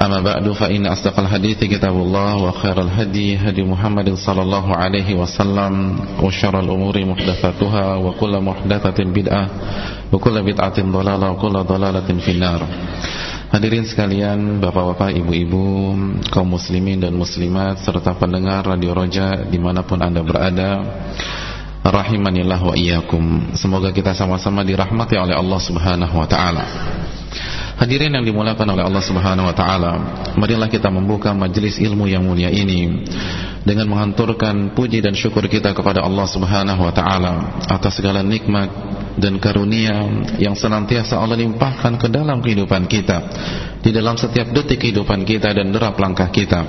أما بعد فإن أصدق الحديث كتاب الله وخير الهدي هدي محمد صلى الله عليه وسلم وشر الأمور محدثاتها وكل محدثة بدعة وكل بدعة ضلالة وكل ضلالة في النار Hadirin sekalian, bapak-bapak, ibu-ibu, kaum muslimin dan muslimat, serta pendengar Radio Roja dimanapun anda berada, Rahimanillah wa iyyakum. Semoga kita sama-sama dirahmati oleh Allah subhanahu wa ta'ala. Hadirin yang dimuliakan oleh Allah Subhanahu wa taala, marilah kita membuka majelis ilmu yang mulia ini dengan menghanturkan puji dan syukur kita kepada Allah Subhanahu wa taala atas segala nikmat dan karunia yang senantiasa Allah limpahkan ke dalam kehidupan kita, di dalam setiap detik kehidupan kita dan derap langkah kita.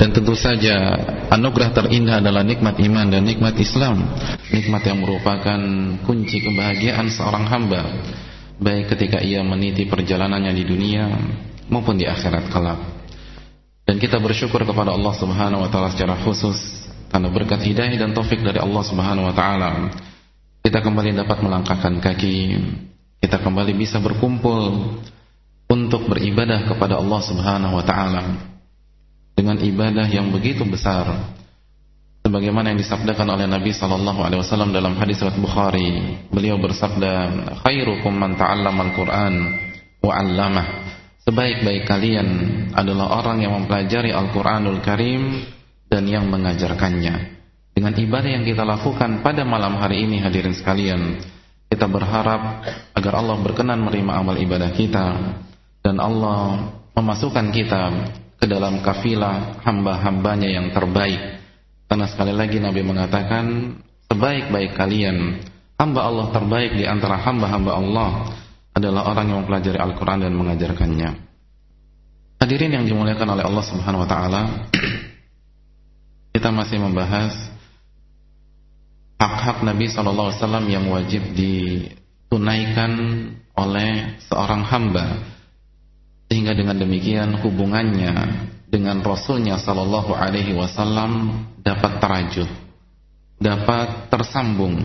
Dan tentu saja anugerah terindah adalah nikmat iman dan nikmat Islam Nikmat yang merupakan kunci kebahagiaan seorang hamba baik ketika ia meniti perjalanannya di dunia maupun di akhirat kelak. Dan kita bersyukur kepada Allah Subhanahu wa taala secara khusus karena berkat hidayah dan taufik dari Allah Subhanahu wa taala kita kembali dapat melangkahkan kaki, kita kembali bisa berkumpul untuk beribadah kepada Allah Subhanahu wa taala dengan ibadah yang begitu besar sebagaimana yang disabdakan oleh Nabi sallallahu alaihi wasallam dalam hadis riwayat Bukhari. Beliau bersabda khairukum man ta'allama al-Qur'an wa 'allamah. Sebaik-baik kalian adalah orang yang mempelajari Al-Qur'anul Karim dan yang mengajarkannya. Dengan ibadah yang kita lakukan pada malam hari ini hadirin sekalian kita berharap agar Allah berkenan menerima amal ibadah kita dan Allah memasukkan kita ke dalam kafilah hamba-hambanya yang terbaik karena sekali lagi Nabi mengatakan sebaik-baik kalian hamba Allah terbaik di antara hamba-hamba Allah adalah orang yang mempelajari Al-Qur'an dan mengajarkannya. Hadirin yang dimuliakan oleh Allah Subhanahu wa taala, kita masih membahas hak-hak Nabi wasallam yang wajib ditunaikan oleh seorang hamba sehingga dengan demikian hubungannya dengan Rasulnya Sallallahu Alaihi Wasallam dapat terajut, dapat tersambung,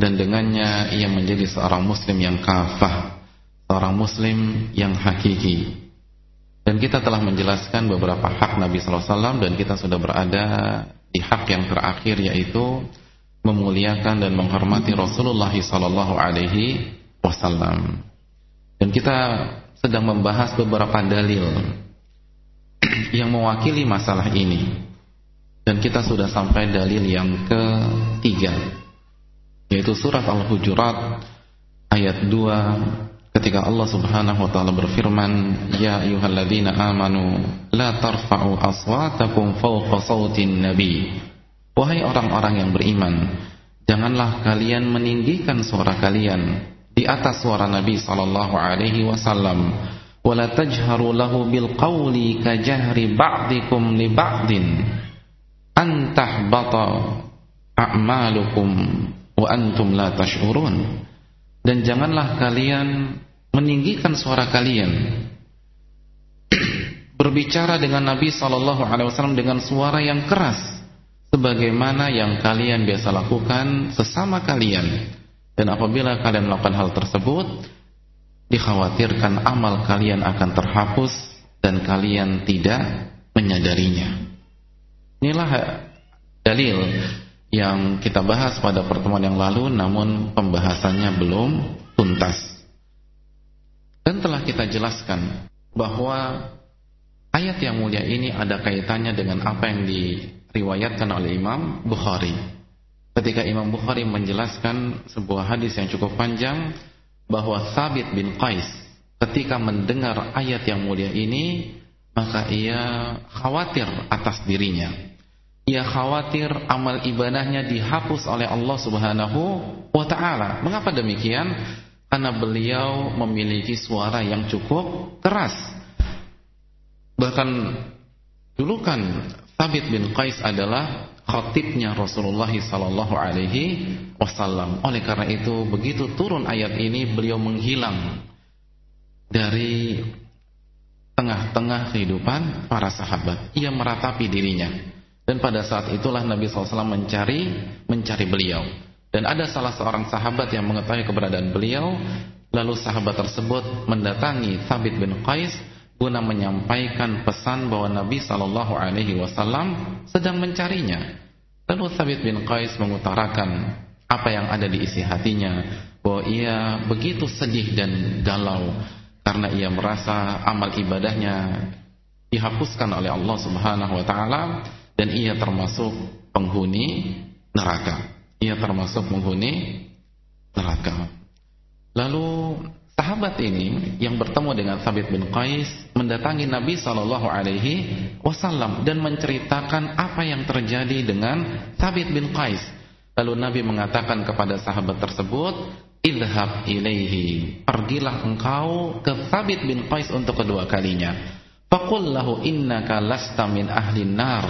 dan dengannya ia menjadi seorang Muslim yang kafah, seorang Muslim yang hakiki. Dan kita telah menjelaskan beberapa hak Nabi Sallallahu Alaihi Wasallam dan kita sudah berada di hak yang terakhir yaitu memuliakan dan menghormati Rasulullah Sallallahu Alaihi Wasallam. Dan kita sedang membahas beberapa dalil yang mewakili masalah ini. Dan kita sudah sampai dalil yang ketiga yaitu surat Al-Hujurat ayat 2 ketika Allah Subhanahu wa taala berfirman ya ayyuhalladzina amanu la tarfa'u aswatakum fawqa sautin nabi. Wahai orang-orang yang beriman janganlah kalian meninggikan suara kalian di atas suara Nabi sallallahu alaihi wasallam wala tajharu lahu bil qawli kajahri ba'dikum li ba'din antahbata a'malukum wa antum la tash'urun dan janganlah kalian meninggikan suara kalian. Berbicara dengan Nabi sallallahu alaihi wasallam dengan suara yang keras sebagaimana yang kalian biasa lakukan sesama kalian. Dan apabila kalian melakukan hal tersebut dikhawatirkan amal kalian akan terhapus dan kalian tidak menyadarinya. Inilah dalil yang kita bahas pada pertemuan yang lalu namun pembahasannya belum tuntas. Dan telah kita jelaskan bahwa ayat yang mulia ini ada kaitannya dengan apa yang diriwayatkan oleh Imam Bukhari. Ketika Imam Bukhari menjelaskan sebuah hadis yang cukup panjang bahwa Sabit bin Qais ketika mendengar ayat yang mulia ini maka ia khawatir atas dirinya. Ia khawatir amal ibadahnya dihapus oleh Allah Subhanahu wa taala. Mengapa demikian? Karena beliau memiliki suara yang cukup keras. Bahkan dulu kan Thabit bin Qais adalah khatibnya Rasulullah sallallahu alaihi wasallam. Oleh karena itu, begitu turun ayat ini, beliau menghilang dari tengah-tengah kehidupan para sahabat. Ia meratapi dirinya. Dan pada saat itulah Nabi SAW mencari mencari beliau. Dan ada salah seorang sahabat yang mengetahui keberadaan beliau. Lalu sahabat tersebut mendatangi Thabit bin Qais guna menyampaikan pesan bahwa Nabi Shallallahu Alaihi Wasallam sedang mencarinya. Lalu Thabit bin Qais mengutarakan apa yang ada di isi hatinya bahwa ia begitu sedih dan galau karena ia merasa amal ibadahnya dihapuskan oleh Allah Subhanahu wa taala dan ia termasuk penghuni neraka. Ia termasuk penghuni neraka. Lalu sahabat ini yang bertemu dengan Thabit bin Qais mendatangi Nabi Shallallahu alaihi wasallam dan menceritakan apa yang terjadi dengan Thabit bin Qais. Lalu Nabi mengatakan kepada sahabat tersebut, idhab ilaihi pergilah engkau ke Thabit bin Qais untuk kedua kalinya faqul lahu innaka lasta min ahli nar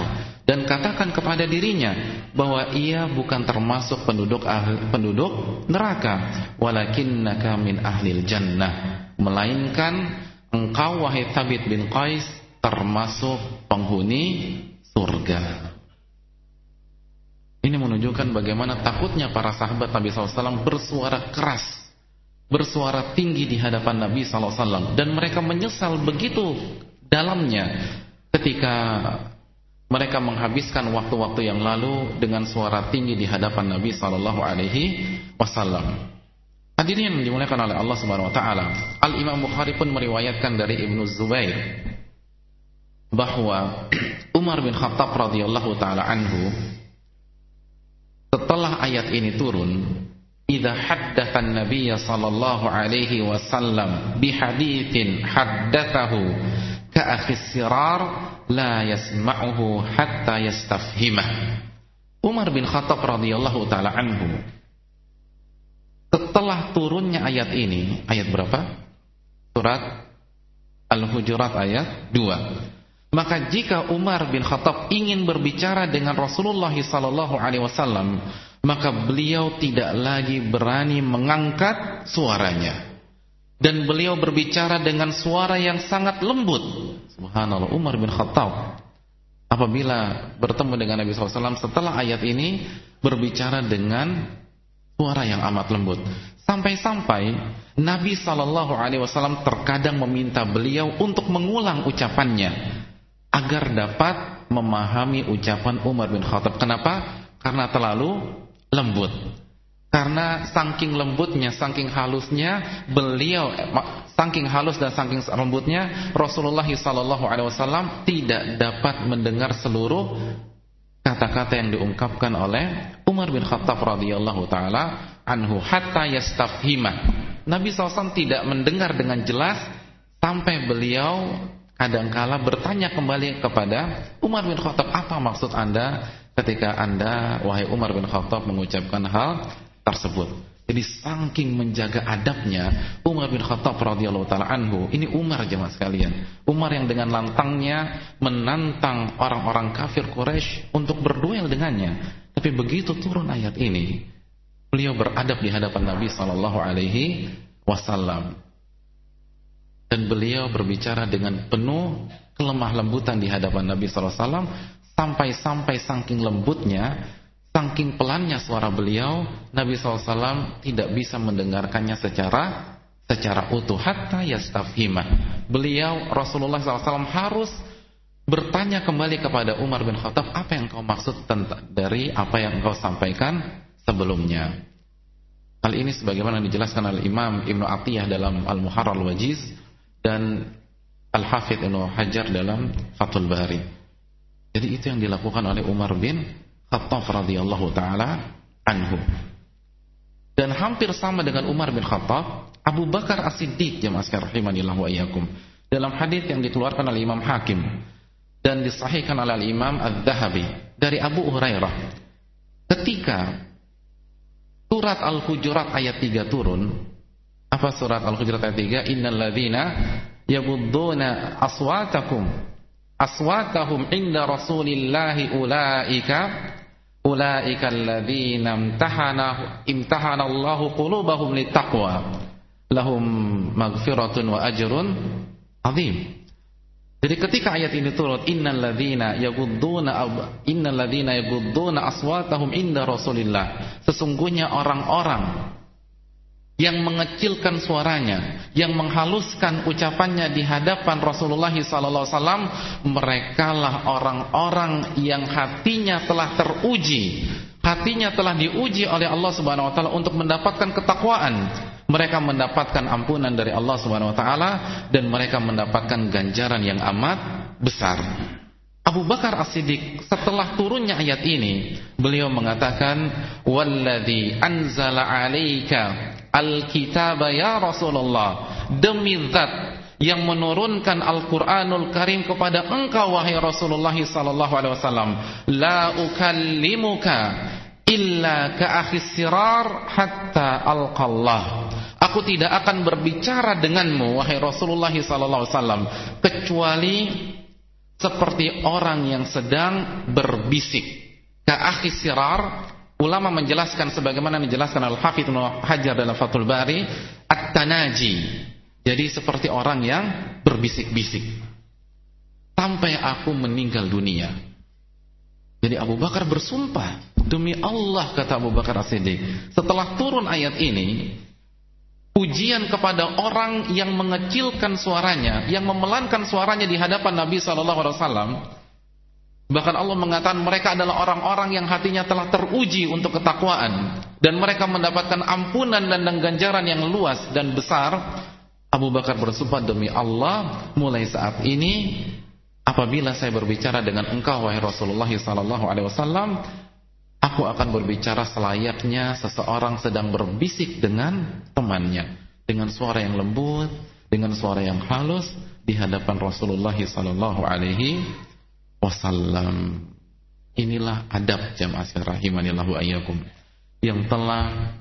dan katakan kepada dirinya bahwa ia bukan termasuk penduduk ahli, penduduk neraka. Walakinnaka min ahli jannah. Melainkan engkau wahai Thabit bin Qais termasuk penghuni surga. Ini menunjukkan bagaimana takutnya para sahabat Nabi SAW bersuara keras, bersuara tinggi di hadapan Nabi SAW, dan mereka menyesal begitu dalamnya ketika mereka menghabiskan waktu-waktu yang lalu dengan suara tinggi di hadapan Nabi Sallallahu Alaihi Wasallam. Hadirin yang dimuliakan oleh Allah Subhanahu Wa Taala, Al Imam Bukhari pun meriwayatkan dari Ibnu Zubair bahwa Umar bin Khattab radhiyallahu taala anhu setelah ayat ini turun idza haddatsan nabiy sallallahu alaihi wasallam bihaditsin haddathahu ka akhis sirar la yasma'uhu hatta yastafhimah. Umar bin Khattab radhiyallahu taala anhu. Setelah turunnya ayat ini ayat berapa? Surat Al-Hujurat ayat 2 maka jika Umar bin Khattab ingin berbicara dengan Rasulullah sallallahu alaihi wasallam, maka beliau tidak lagi berani mengangkat suaranya. Dan beliau berbicara dengan suara yang sangat lembut. Subhanallah, Umar bin Khattab apabila bertemu dengan Nabi SAW setelah ayat ini berbicara dengan suara yang amat lembut. Sampai-sampai Nabi Shallallahu Alaihi Wasallam terkadang meminta beliau untuk mengulang ucapannya agar dapat memahami ucapan Umar bin Khattab. Kenapa? Karena terlalu lembut. Karena saking lembutnya, saking halusnya beliau saking halus dan saking lembutnya Rasulullah sallallahu alaihi wasallam tidak dapat mendengar seluruh kata-kata yang diungkapkan oleh Umar bin Khattab radhiyallahu taala anhu hatta yastafhimah. Nabi SAW tidak mendengar dengan jelas sampai beliau kadangkala bertanya kembali kepada Umar bin Khattab, apa maksud anda ketika anda, wahai Umar bin Khattab mengucapkan hal tersebut. Jadi saking menjaga adabnya Umar bin Khattab radhiyallahu taala anhu. Ini Umar jemaah sekalian. Umar yang dengan lantangnya menantang orang-orang kafir Quraisy untuk berduel dengannya. Tapi begitu turun ayat ini, beliau beradab di hadapan Nabi sallallahu alaihi wasallam dan beliau berbicara dengan penuh kelemah lembutan di hadapan Nabi SAW sampai-sampai saking lembutnya saking pelannya suara beliau Nabi SAW tidak bisa mendengarkannya secara secara utuh. Hatta yastafhimah beliau Rasulullah SAW harus bertanya kembali kepada Umar bin Khattab apa yang kau maksud dari apa yang kau sampaikan sebelumnya? Hal ini sebagaimana dijelaskan oleh Imam Ibnu Atiyah dalam Al-Muharrar Al-Wajiz dan Al-Hafidh Ibnu Hajar dalam Fathul Bari. Jadi itu yang dilakukan oleh Umar bin Khattab radhiyallahu taala anhu. Dan hampir sama dengan Umar bin Khattab, Abu Bakar As-Siddiq jemaah sekalian rahimanillah wa iyyakum. Dalam hadis yang dikeluarkan oleh Imam Hakim dan disahihkan oleh Imam Az-Zahabi dari Abu Hurairah. Ketika surat Al-Hujurat ayat 3 turun, apa surat Al-Hujurat ayat 3? Innal ladzina yabudduna aswatakum aswatahum inda rasulillahi ulaika ulaika alladzina imtahana imtahana Allahu qulubahum littaqwa. Lahum maghfiratun wa ajrun azim. Jadi ketika ayat ini turun innal ladzina yaghudduna innal ladzina yaghudduna aswatahum inda Rasulillah. Sesungguhnya orang-orang yang mengecilkan suaranya, yang menghaluskan ucapannya di hadapan Rasulullah alaihi wasallam, merekalah orang-orang yang hatinya telah teruji, hatinya telah diuji oleh Allah Subhanahu wa taala untuk mendapatkan ketakwaan. Mereka mendapatkan ampunan dari Allah Subhanahu wa taala dan mereka mendapatkan ganjaran yang amat besar. Abu Bakar As-Siddiq setelah turunnya ayat ini beliau mengatakan walladzi anzala 'alaika al-kitaba ya Rasulullah. Demi zat yang menurunkan Al-Qur'anul Karim kepada engkau wahai Rasulullah sallallahu alaihi wasallam. La ukallimuka illa ka akhis sirar hatta alqallah. Aku tidak akan berbicara denganmu wahai Rasulullah sallallahu alaihi wasallam kecuali seperti orang yang sedang berbisik. Ka'akhi sirar, ulama menjelaskan sebagaimana dijelaskan Al-Hafidh Hajar dalam Fathul Bari, at-tanaji. Jadi seperti orang yang berbisik-bisik. Sampai aku meninggal dunia. Jadi Abu Bakar bersumpah, demi Allah kata Abu Bakar As-Siddiq, setelah turun ayat ini, ujian kepada orang yang mengecilkan suaranya, yang memelankan suaranya di hadapan Nabi wasallam. Bahkan Allah mengatakan mereka adalah orang-orang yang hatinya telah teruji untuk ketakwaan dan mereka mendapatkan ampunan dan ganjaran yang luas dan besar. Abu Bakar bersumpah demi Allah, mulai saat ini apabila saya berbicara dengan engkau wahai Rasulullah sallallahu alaihi wasallam, Aku akan berbicara selayaknya seseorang sedang berbisik dengan temannya dengan suara yang lembut, dengan suara yang halus di hadapan Rasulullah sallallahu alaihi wasallam. Inilah adab jamaah rahimanillahu ayyakum yang telah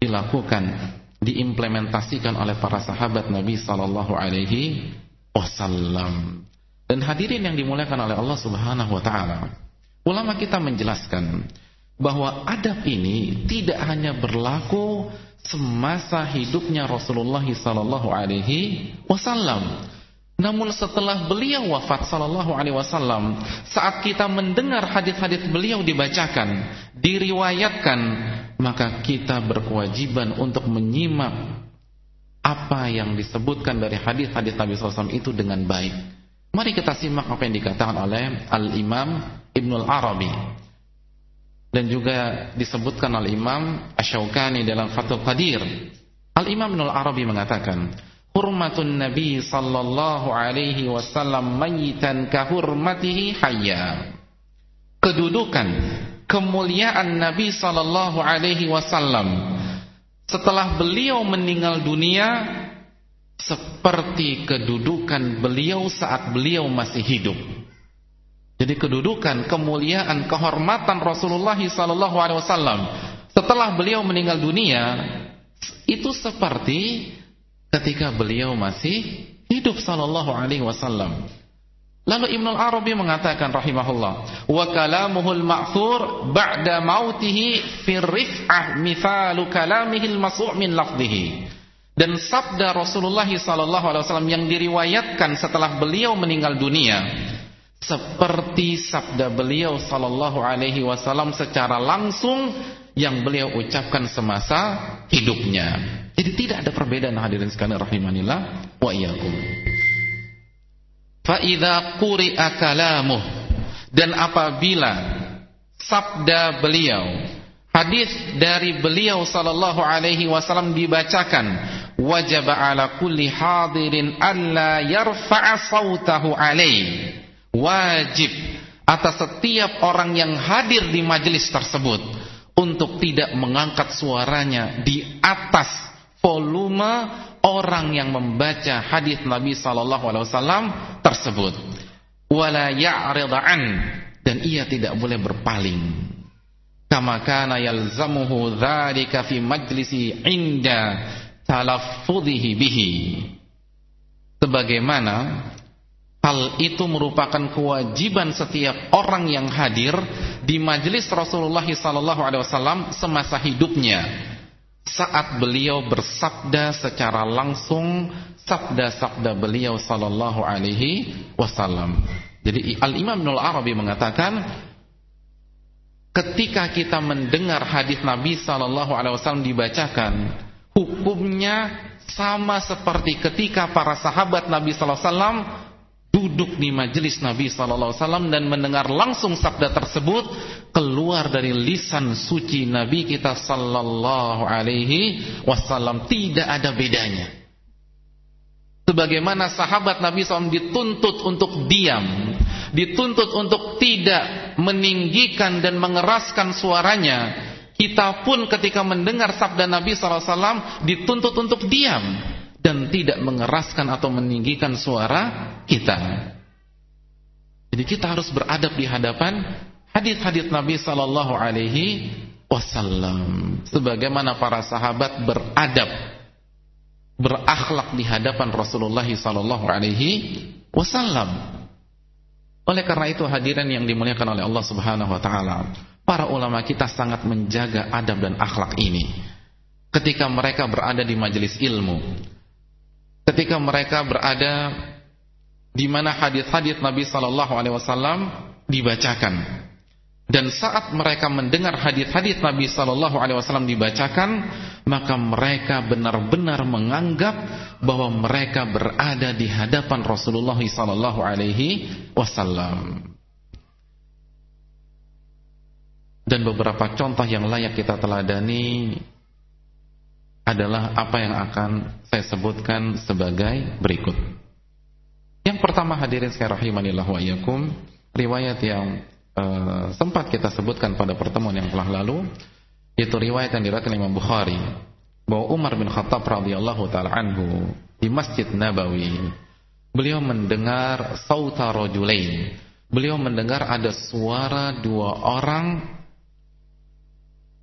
dilakukan, diimplementasikan oleh para sahabat Nabi sallallahu alaihi wasallam. Dan hadirin yang dimuliakan oleh Allah Subhanahu wa taala. Ulama kita menjelaskan bahwa adab ini tidak hanya berlaku semasa hidupnya Rasulullah sallallahu alaihi wasallam. Namun setelah beliau wafat sallallahu alaihi wasallam, saat kita mendengar hadis-hadis beliau dibacakan, diriwayatkan, maka kita berkewajiban untuk menyimak apa yang disebutkan dari hadis-hadis Nabi SAW itu dengan baik. Mari kita simak apa yang dikatakan oleh Al-Imam Ibnul Arabi dan juga disebutkan al-Imam Asy-Syaukani dalam Fathul Qadir. Al-Imam Ibnul Arabi mengatakan, "Hurmatun Nabi sallallahu alaihi wasallam mayitan ka hurmatihi hayya." Kedudukan, kemuliaan Nabi sallallahu alaihi wasallam setelah beliau meninggal dunia seperti kedudukan beliau saat beliau masih hidup. Jadi kedudukan, kemuliaan, kehormatan Rasulullah sallallahu alaihi wasallam setelah beliau meninggal dunia itu seperti ketika beliau masih hidup sallallahu alaihi wasallam. Lalu Ibnu Arabi mengatakan rahimahullah, wa kalamuhul ma'thur ba'da mautihi fi rif'ah mithalu kalamihi al-mas'u' min lafdhihi. Dan sabda Rasulullah sallallahu alaihi wasallam yang diriwayatkan setelah beliau meninggal dunia seperti sabda beliau sallallahu alaihi wasallam secara langsung yang beliau ucapkan semasa hidupnya. Jadi tidak ada perbedaan hadirin sekalian rahimanillah wa iyyakum. Fa idza quri'a kalamuh dan apabila sabda beliau hadis dari beliau sallallahu alaihi wasallam dibacakan wajib ala kulli hadirin alla yarfa'a sautahu alaihi wajib atas setiap orang yang hadir di majelis tersebut untuk tidak mengangkat suaranya di atas volume orang yang membaca hadis Nabi sallallahu alaihi wasallam tersebut. Wala ya'ridhan dan ia tidak boleh berpaling. Kama kana yalzamuhu dzalika fi majlisi inda talaffudhihi bihi. Sebagaimana Hal itu merupakan kewajiban setiap orang yang hadir di majelis Rasulullah SAW semasa hidupnya saat beliau bersabda secara langsung sabda-sabda beliau sallallahu alaihi wasallam. Jadi Al-Imam Ibnu Arabi mengatakan ketika kita mendengar hadis Nabi sallallahu alaihi wasallam dibacakan, hukumnya sama seperti ketika para sahabat Nabi sallallahu alaihi wasallam duduk di majelis Nabi wasallam dan mendengar langsung sabda tersebut keluar dari lisan suci Nabi kita sallallahu alaihi wasallam tidak ada bedanya. Sebagaimana sahabat Nabi SAW dituntut untuk diam, dituntut untuk tidak meninggikan dan mengeraskan suaranya. Kita pun ketika mendengar sabda Nabi SAW dituntut untuk diam dan tidak mengeraskan atau meninggikan suara kita. Jadi kita harus beradab di hadapan hadis-hadis Nabi sallallahu alaihi wasallam sebagaimana para sahabat beradab berakhlak di hadapan Rasulullah sallallahu alaihi wasallam. Oleh karena itu hadirin yang dimuliakan oleh Allah Subhanahu wa taala, para ulama kita sangat menjaga adab dan akhlak ini. Ketika mereka berada di majelis ilmu, ketika mereka berada di mana hadis-hadis Nabi sallallahu alaihi wasallam dibacakan. Dan saat mereka mendengar hadis-hadis Nabi sallallahu alaihi wasallam dibacakan, maka mereka benar-benar menganggap bahwa mereka berada di hadapan Rasulullah sallallahu alaihi wasallam. Dan beberapa contoh yang layak kita teladani adalah apa yang akan saya sebutkan sebagai berikut. Yang pertama hadirin sekalian rahimanillah wa iyyakum, riwayat yang uh, sempat kita sebutkan pada pertemuan yang telah lalu yaitu riwayat yang diriwayatkan Imam Bukhari bahwa Umar bin Khattab radhiyallahu taala anhu di Masjid Nabawi beliau mendengar sauta rajulain beliau mendengar ada suara dua orang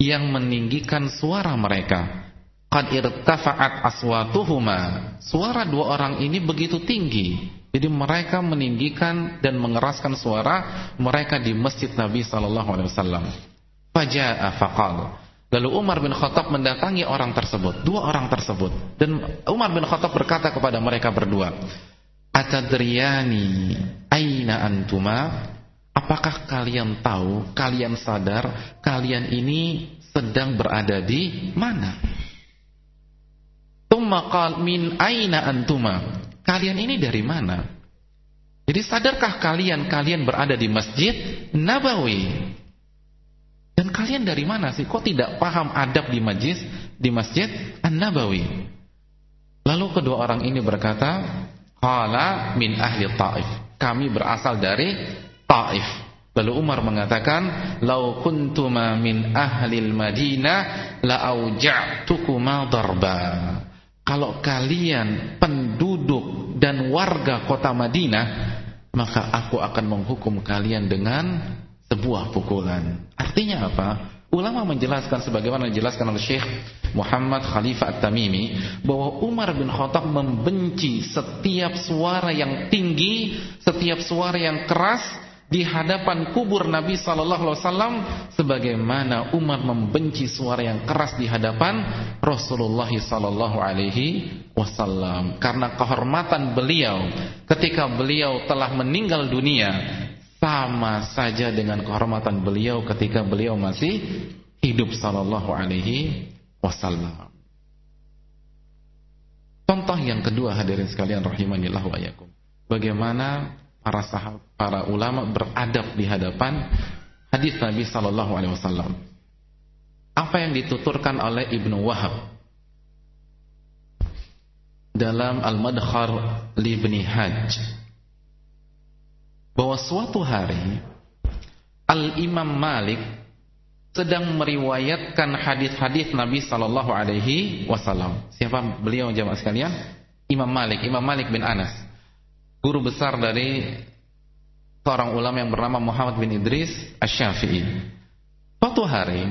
yang meninggikan suara mereka qad irtafa'at aswatuhuma. Suara dua orang ini begitu tinggi. Jadi mereka meninggikan dan mengeraskan suara mereka di masjid Nabi sallallahu alaihi wasallam. Faja'a. Lalu Umar bin Khattab mendatangi orang tersebut, dua orang tersebut. Dan Umar bin Khattab berkata kepada mereka berdua, "Atadriyani aina antuma?" Apakah kalian tahu, kalian sadar kalian ini sedang berada di mana? Tumma qal min aina antuma? Kalian ini dari mana? Jadi sadarkah kalian kalian berada di Masjid Nabawi? Dan kalian dari mana sih? Kok tidak paham adab di majlis di Masjid An-Nabawi? Lalu kedua orang ini berkata, "Qala min ahli Taif." Kami berasal dari Taif. Lalu Umar mengatakan, "Lau kuntuma min ahli Madinah la auja'tukuma darba." Kalau kalian penduduk dan warga kota Madinah maka aku akan menghukum kalian dengan sebuah pukulan artinya apa? ulama menjelaskan sebagaimana dijelaskan oleh Syekh Muhammad Khalifah At-Tamimi bahwa Umar bin Khattab membenci setiap suara yang tinggi setiap suara yang keras di hadapan kubur Nabi sallallahu alaihi wasallam sebagaimana Umar membenci suara yang keras di hadapan Rasulullah sallallahu alaihi wasallam karena kehormatan beliau ketika beliau telah meninggal dunia sama saja dengan kehormatan beliau ketika beliau masih hidup sallallahu alaihi wasallam. Contoh yang kedua hadirin sekalian rahimanillah wa yakum. Bagaimana para sahabat, para ulama beradab di hadapan hadis Nabi sallallahu alaihi wasallam. Apa yang dituturkan oleh Ibnu Wahab dalam Al-Madkhar li Ibni Hajj bahwa suatu hari Al-Imam Malik sedang meriwayatkan hadis-hadis Nabi sallallahu alaihi wasallam. Siapa beliau jemaah sekalian? Imam Malik, Imam Malik bin Anas guru besar dari seorang ulama yang bernama Muhammad bin Idris Asy-Syafi'i. Suatu hari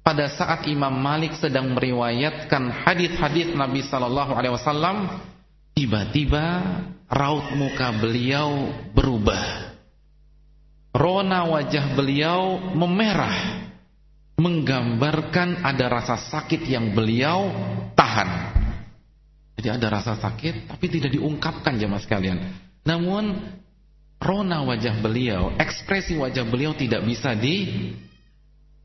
pada saat Imam Malik sedang meriwayatkan hadis-hadis Nabi sallallahu alaihi wasallam, tiba-tiba raut muka beliau berubah. Rona wajah beliau memerah, menggambarkan ada rasa sakit yang beliau tahan. Jadi ada rasa sakit tapi tidak diungkapkan jemaah sekalian. Namun rona wajah beliau, ekspresi wajah beliau tidak bisa di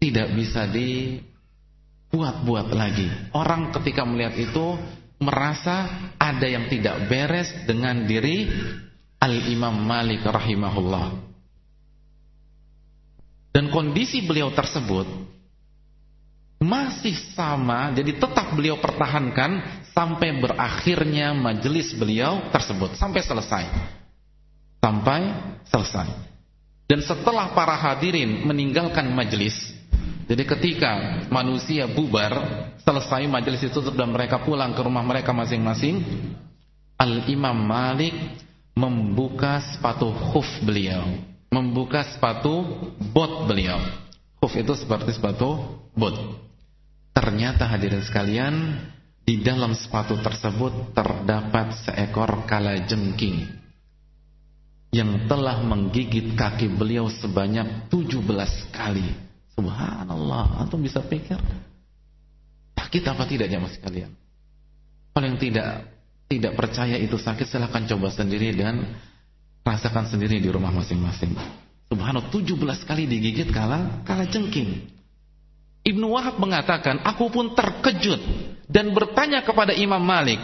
tidak bisa dibuat-buat lagi. Orang ketika melihat itu merasa ada yang tidak beres dengan diri Al-Imam Malik rahimahullah. Dan kondisi beliau tersebut masih sama, jadi tetap beliau pertahankan sampai berakhirnya majelis beliau tersebut, sampai selesai. Sampai selesai. Dan setelah para hadirin meninggalkan majelis, jadi ketika manusia bubar, selesai majelis itu dan mereka pulang ke rumah mereka masing-masing, Al-Imam Malik membuka sepatu khuf beliau, membuka sepatu bot beliau. Khuf itu seperti sepatu bot. Ternyata hadirin sekalian, di dalam sepatu tersebut terdapat seekor kalajengking yang telah menggigit kaki beliau sebanyak 17 kali. Subhanallah, antum bisa pikir sakit apa tidak jamaah sekalian? Kalau yang tidak tidak percaya itu sakit silahkan coba sendiri dan rasakan sendiri di rumah masing-masing. Subhanallah 17 kali digigit kala kala jengking. Ibnu Wahab mengatakan, aku pun terkejut dan bertanya kepada Imam Malik,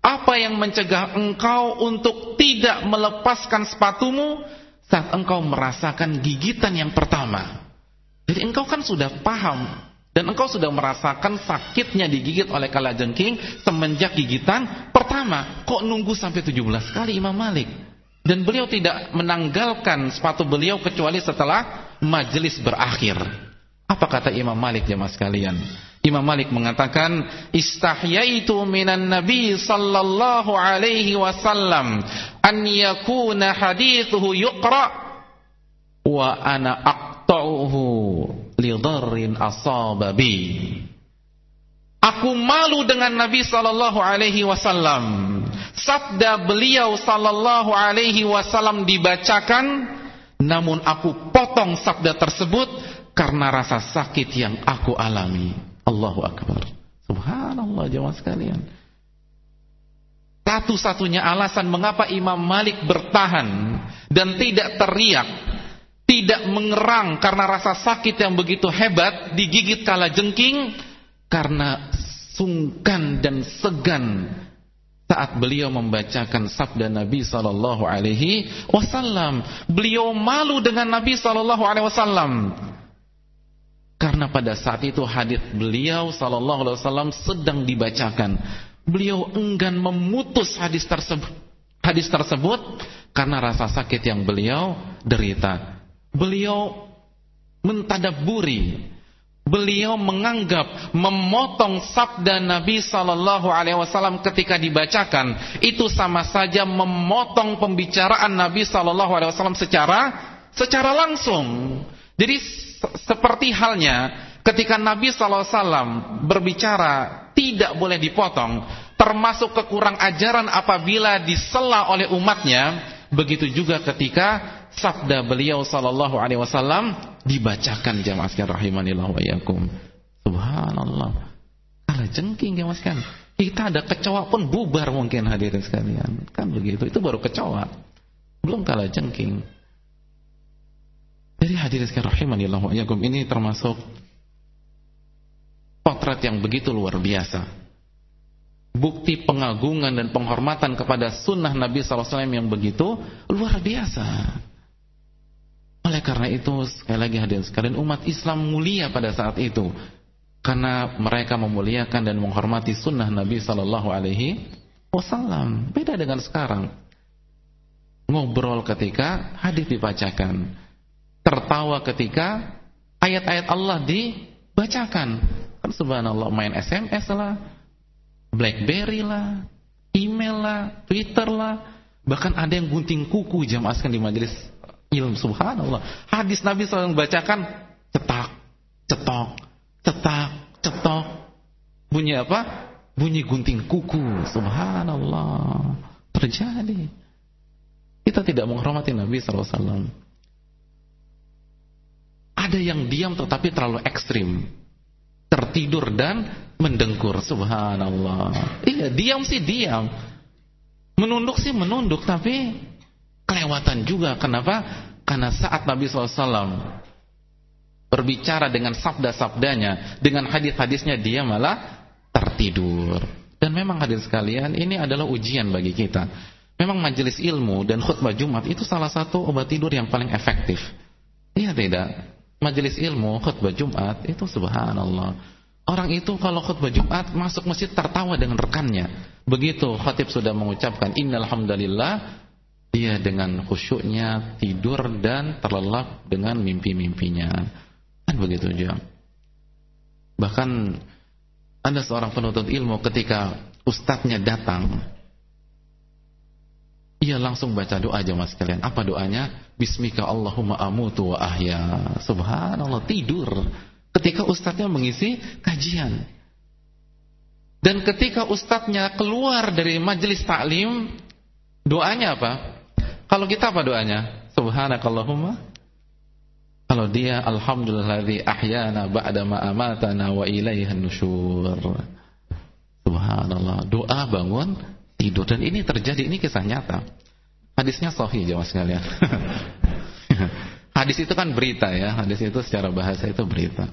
apa yang mencegah engkau untuk tidak melepaskan sepatumu saat engkau merasakan gigitan yang pertama? Jadi engkau kan sudah paham dan engkau sudah merasakan sakitnya digigit oleh kalajengking semenjak gigitan pertama. Kok nunggu sampai 17 kali Imam Malik? Dan beliau tidak menanggalkan sepatu beliau kecuali setelah majelis berakhir. Apa kata Imam Malik jemaah sekalian? Imam Malik mengatakan, "Istahyaitu minan Nabi sallallahu alaihi wasallam an yakuna hadithuhu yuqra wa ana aqta'uhu li dharrin asababi. Aku malu dengan Nabi sallallahu alaihi wasallam. Sabda beliau sallallahu alaihi wasallam dibacakan namun aku potong sabda tersebut karena rasa sakit yang aku alami. Allahu akbar. Subhanallah jemaah sekalian. Satu-satunya alasan mengapa Imam Malik bertahan dan tidak teriak tidak mengerang karena rasa sakit yang begitu hebat, digigit kala jengking karena sungkan dan segan saat beliau membacakan sabda Nabi sallallahu alaihi wasallam. Beliau malu dengan Nabi sallallahu alaihi wasallam. Karena pada saat itu hadis beliau sallallahu alaihi wasallam sedang dibacakan. Beliau enggan memutus hadis tersebut. Hadis tersebut karena rasa sakit yang beliau derita beliau mentadaburi beliau menganggap memotong sabda Nabi sallallahu alaihi wasallam ketika dibacakan itu sama saja memotong pembicaraan Nabi sallallahu alaihi wasallam secara secara langsung. Jadi seperti halnya ketika Nabi wasallam berbicara tidak boleh dipotong, termasuk kekurang ajaran apabila disela oleh umatnya, begitu juga ketika sabda beliau wasallam dibacakan jamaah sekalian wa iyyakum. Subhanallah. Kala jengking jamaah sekalian. Kita ada kecoa pun bubar mungkin hadirin sekalian. Kan begitu. Itu baru kecoa. Belum kala jengking. Jadi hadirin sekalian rahimanillah wa ini termasuk potret yang begitu luar biasa bukti pengagungan dan penghormatan kepada sunnah Nabi SAW yang begitu luar biasa. Oleh karena itu, sekali lagi hadirin sekalian, umat Islam mulia pada saat itu. Karena mereka memuliakan dan menghormati sunnah Nabi Sallallahu Alaihi Wasallam. Beda dengan sekarang. Ngobrol ketika hadis dibacakan. Tertawa ketika ayat-ayat Allah dibacakan. Kan subhanallah main SMS lah, Blackberry lah, email lah, Twitter lah. Bahkan ada yang gunting kuku jamaah di majelis ilmu subhanallah. Hadis Nabi SAW bacakan cetak, cetok, cetak, cetok. Bunyi apa? bunyi gunting kuku. Subhanallah. Terjadi. Kita tidak menghormati Nabi SAW. Ada yang diam tetapi terlalu ekstrim. Tertidur dan mendengkur. Subhanallah. Iya, diam sih diam. Menunduk sih menunduk, tapi kelewatan juga. Kenapa? Karena saat Nabi SAW berbicara dengan sabda-sabdanya, dengan hadis-hadisnya dia malah tertidur. Dan memang hadis sekalian, ini adalah ujian bagi kita. Memang majelis ilmu dan khutbah Jumat itu salah satu obat tidur yang paling efektif. Iya tidak? Majelis ilmu, khutbah Jumat itu subhanallah. Orang itu kalau khutbah Jumat masuk masjid tertawa dengan rekannya. Begitu khatib sudah mengucapkan innal hamdalillah, dia dengan khusyuknya tidur dan terlelap dengan mimpi-mimpinya. Kan begitu juga. Bahkan ada seorang penuntut ilmu ketika ustadznya datang, ia langsung baca doa aja mas kalian. Apa doanya? Bismika Allahumma amutu wa ahya. Subhanallah tidur. Ketika ustadznya mengisi kajian. Dan ketika ustadznya keluar dari majelis taklim, doanya apa? Kalau kita apa doanya? Subhanakallahumma kalau dia alhamdulillah ahyana ba'da ma amatana wa ilaihan nusyur. Subhanallah, doa bangun tidur dan ini terjadi ini kisah nyata. Hadisnya sahih jemaah sekalian. Hadis itu kan berita ya, hadis itu secara bahasa itu berita.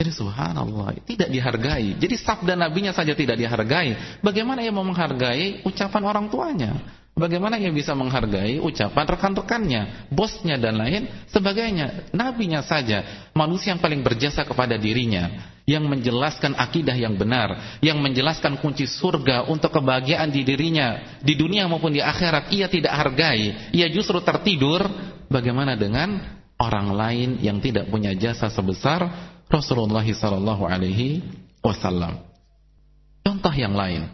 Jadi subhanallah, tidak dihargai. Jadi sabda nabinya saja tidak dihargai. Bagaimana ia mau menghargai ucapan orang tuanya? Bagaimana ia bisa menghargai ucapan rekan-rekannya, bosnya dan lain sebagainya. Nabinya saja, manusia yang paling berjasa kepada dirinya, yang menjelaskan akidah yang benar, yang menjelaskan kunci surga untuk kebahagiaan di dirinya, di dunia maupun di akhirat, ia tidak hargai, ia justru tertidur. Bagaimana dengan orang lain yang tidak punya jasa sebesar Rasulullah sallallahu alaihi wasallam? Contoh yang lain.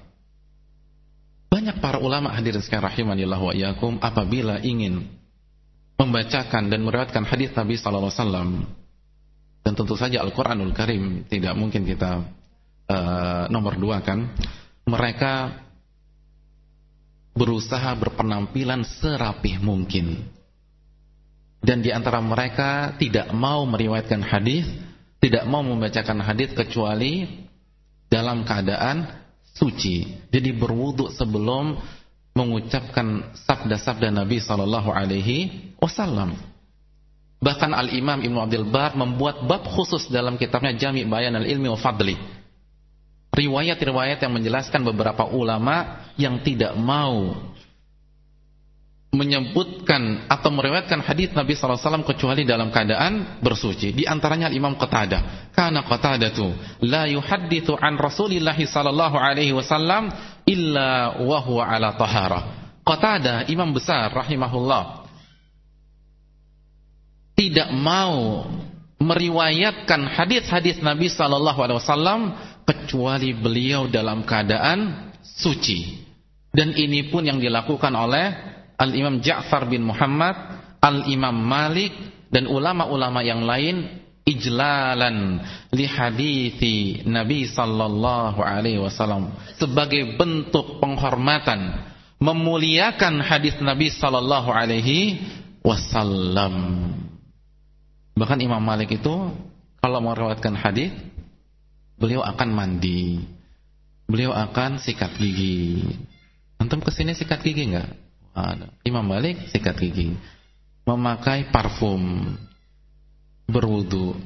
Banyak para ulama hadirin sekalian rahimanillah wa iyyakum apabila ingin membacakan dan meriwayatkan hadis Nabi sallallahu alaihi wasallam dan tentu saja Al-Qur'anul Karim tidak mungkin kita uh, nomor dua kan mereka berusaha berpenampilan serapih mungkin dan di antara mereka tidak mau meriwayatkan hadis tidak mau membacakan hadis kecuali dalam keadaan suci. Jadi berwudu sebelum mengucapkan sabda-sabda Nabi sallallahu alaihi wasallam. Bahkan Al-Imam Ibnu Abdul Bar membuat bab khusus dalam kitabnya Jami' Bayan al-Ilmi wa Fadli. Riwayat-riwayat yang menjelaskan beberapa ulama yang tidak mau menyebutkan atau meriwayatkan hadis Nabi SAW kecuali dalam keadaan bersuci. Di antaranya Imam Qatadah. Karena Qatadah itu la yuhaddithu an Rasulillah sallallahu alaihi wasallam illa wa huwa ala tahara. Qatadah imam besar rahimahullah tidak mau meriwayatkan hadis-hadis Nabi sallallahu alaihi wasallam kecuali beliau dalam keadaan suci. Dan ini pun yang dilakukan oleh Al-Imam Ja'far bin Muhammad, Al-Imam Malik dan ulama-ulama yang lain ijlalan li hadithi Nabi sallallahu alaihi wasallam sebagai bentuk penghormatan memuliakan hadis Nabi sallallahu alaihi wasallam. Bahkan Imam Malik itu kalau meriwayatkan hadis beliau akan mandi. Beliau akan sikat gigi. Antum ke sini sikat gigi enggak? Imam Malik sikat gigi. Memakai parfum. Berwudu.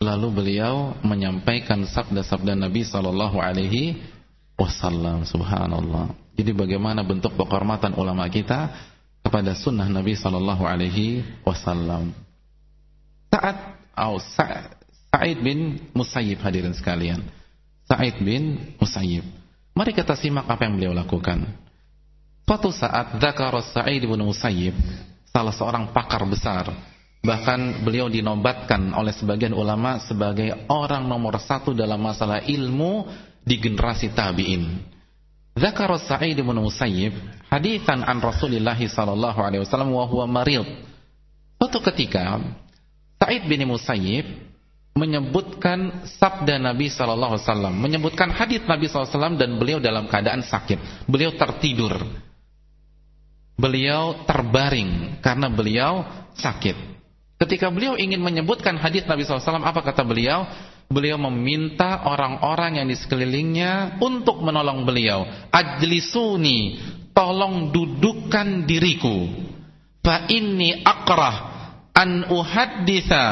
Lalu beliau menyampaikan sabda-sabda Nabi sallallahu alaihi wasallam. Subhanallah. Jadi bagaimana bentuk penghormatan ulama kita kepada sunnah Nabi sallallahu alaihi wasallam. Saat au Sa'id bin Musayyib hadirin sekalian. Sa'id bin Musayyib. Mari kita simak apa yang beliau lakukan. Suatu saat Zakar Sa'id bin Musayyib salah seorang pakar besar bahkan beliau dinobatkan oleh sebagian ulama sebagai orang nomor satu dalam masalah ilmu di generasi tabi'in. Zakar Sa'id bin Musayyib hadithan an Rasulullah sallallahu alaihi wasallam wa huwa marid. Suatu ketika Sa'id bin Musayyib menyebutkan sabda Nabi sallallahu alaihi menyebutkan hadis Nabi wasallam dan beliau dalam keadaan sakit. Beliau tertidur. Beliau terbaring karena beliau sakit. Ketika beliau ingin menyebutkan hadis Nabi wasallam, apa kata beliau? Beliau meminta orang-orang yang di sekelilingnya untuk menolong beliau. Ajlisuni, tolong dudukkan diriku. Fa inni akrah an uhadditha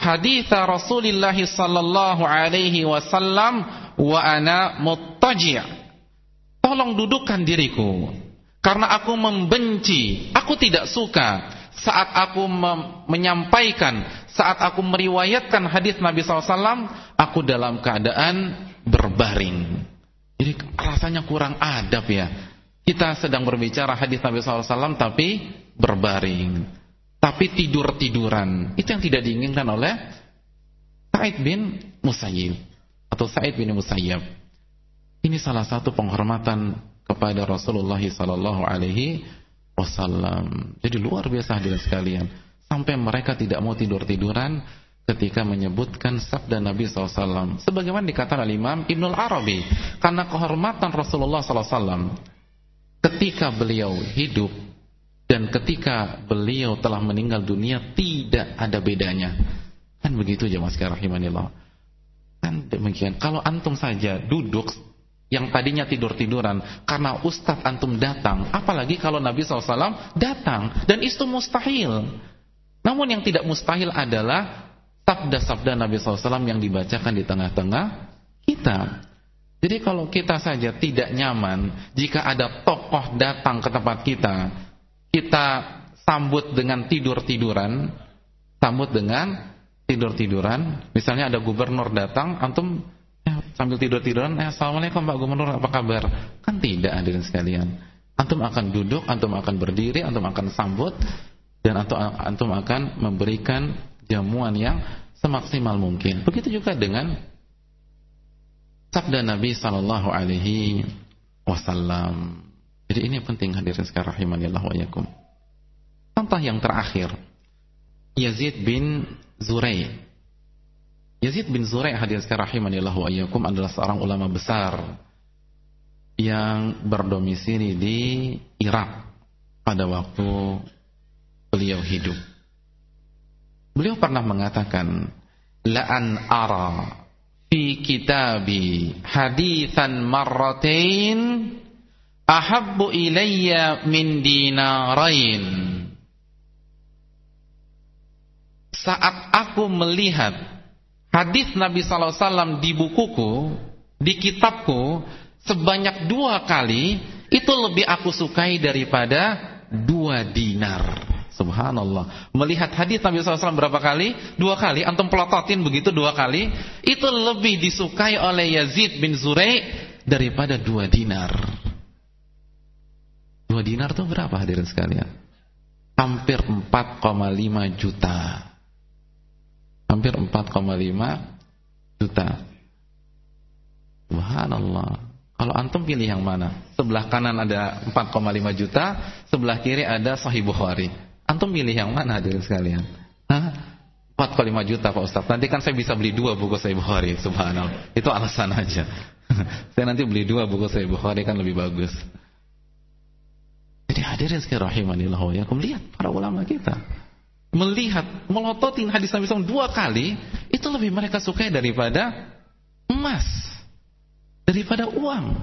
haditha Rasulullah sallallahu alaihi wasallam wa ana muttaji'. Tolong dudukkan diriku karena aku membenci, aku tidak suka saat aku menyampaikan, saat aku meriwayatkan hadis Nabi SAW, aku dalam keadaan berbaring. Jadi rasanya kurang adab ya. Kita sedang berbicara hadis Nabi SAW tapi berbaring tapi tidur-tiduran. Itu yang tidak diinginkan oleh Sa'id bin Musayyib atau Sa'id bin Musayyab. Ini salah satu penghormatan kepada Rasulullah sallallahu alaihi wasallam. Jadi luar biasa hadirin sekalian. Sampai mereka tidak mau tidur-tiduran ketika menyebutkan sabda Nabi SAW. Sebagaimana dikatakan oleh Imam Ibnul Arabi. Karena kehormatan Rasulullah SAW. Ketika beliau hidup, dan ketika beliau telah meninggal dunia tidak ada bedanya. Kan begitu jemaah sekalian rahimanillah. Kan demikian. Kalau antum saja duduk yang tadinya tidur-tiduran karena ustadz antum datang, apalagi kalau Nabi SAW datang dan itu mustahil. Namun yang tidak mustahil adalah sabda-sabda Nabi SAW yang dibacakan di tengah-tengah kita. Jadi kalau kita saja tidak nyaman jika ada tokoh datang ke tempat kita kita sambut dengan tidur-tiduran, sambut dengan tidur-tiduran. Misalnya ada gubernur datang, antum ya, sambil tidur-tiduran, eh, assalamualaikum Pak Gubernur, apa kabar? Kan tidak hadirin sekalian. Antum akan duduk, antum akan berdiri, antum akan sambut, dan antum, antum akan memberikan jamuan yang semaksimal mungkin. Begitu juga dengan sabda Nabi Sallallahu Alaihi Wasallam. Jadi ini penting hadirin sekalian rahimanillah wa yakum. Contoh yang terakhir Yazid bin Zurai. Yazid bin Zurai hadirin sekalian rahimanillah wa yakum adalah seorang ulama besar yang berdomisili di Irak pada waktu beliau hidup. Beliau pernah mengatakan, "La'an ara fi kitabi hadithan marratain ahabbu ilayya min dinarain. Saat aku melihat hadis Nabi sallallahu alaihi wasallam di bukuku di kitabku sebanyak dua kali itu lebih aku sukai daripada dua dinar. Subhanallah. Melihat hadis Nabi SAW berapa kali? Dua kali. Antum pelototin begitu dua kali Itu lebih disukai oleh Yazid bin Zurai Daripada dua dinar Dua dinar itu berapa hadirin sekalian? Hampir 4,5 juta. Hampir 4,5 juta. Subhanallah. Kalau antum pilih yang mana? Sebelah kanan ada 4,5 juta, sebelah kiri ada Sahih Bukhari. Antum pilih yang mana hadirin sekalian? Hah? 4,5 juta Pak Ustaz. Nanti kan saya bisa beli dua buku Sahih Bukhari. Subhanallah. Itu alasan aja. saya nanti beli dua buku Sahih Bukhari kan lebih bagus. Jadi hadirin sekalian rahimanillah wa yakum lihat para ulama kita. Melihat melototin hadis Nabi SAW dua kali itu lebih mereka sukai daripada emas. Daripada uang.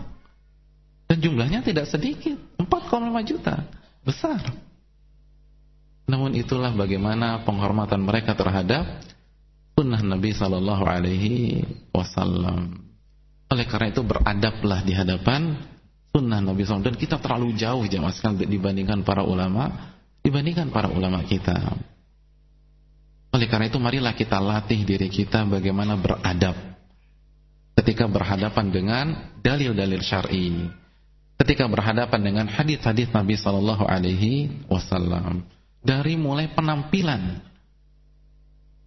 Dan jumlahnya tidak sedikit. 4,5 juta. Besar. Namun itulah bagaimana penghormatan mereka terhadap sunnah Nabi Sallallahu Alaihi Wasallam. Oleh karena itu beradablah di hadapan sunnah Nabi SAW. Dan kita terlalu jauh jamaah sekali dibandingkan para ulama dibandingkan para ulama kita. Oleh karena itu marilah kita latih diri kita bagaimana beradab. Ketika berhadapan dengan dalil-dalil syar'i. Ketika berhadapan dengan hadis-hadis Nabi Sallallahu Alaihi Wasallam. Dari mulai penampilan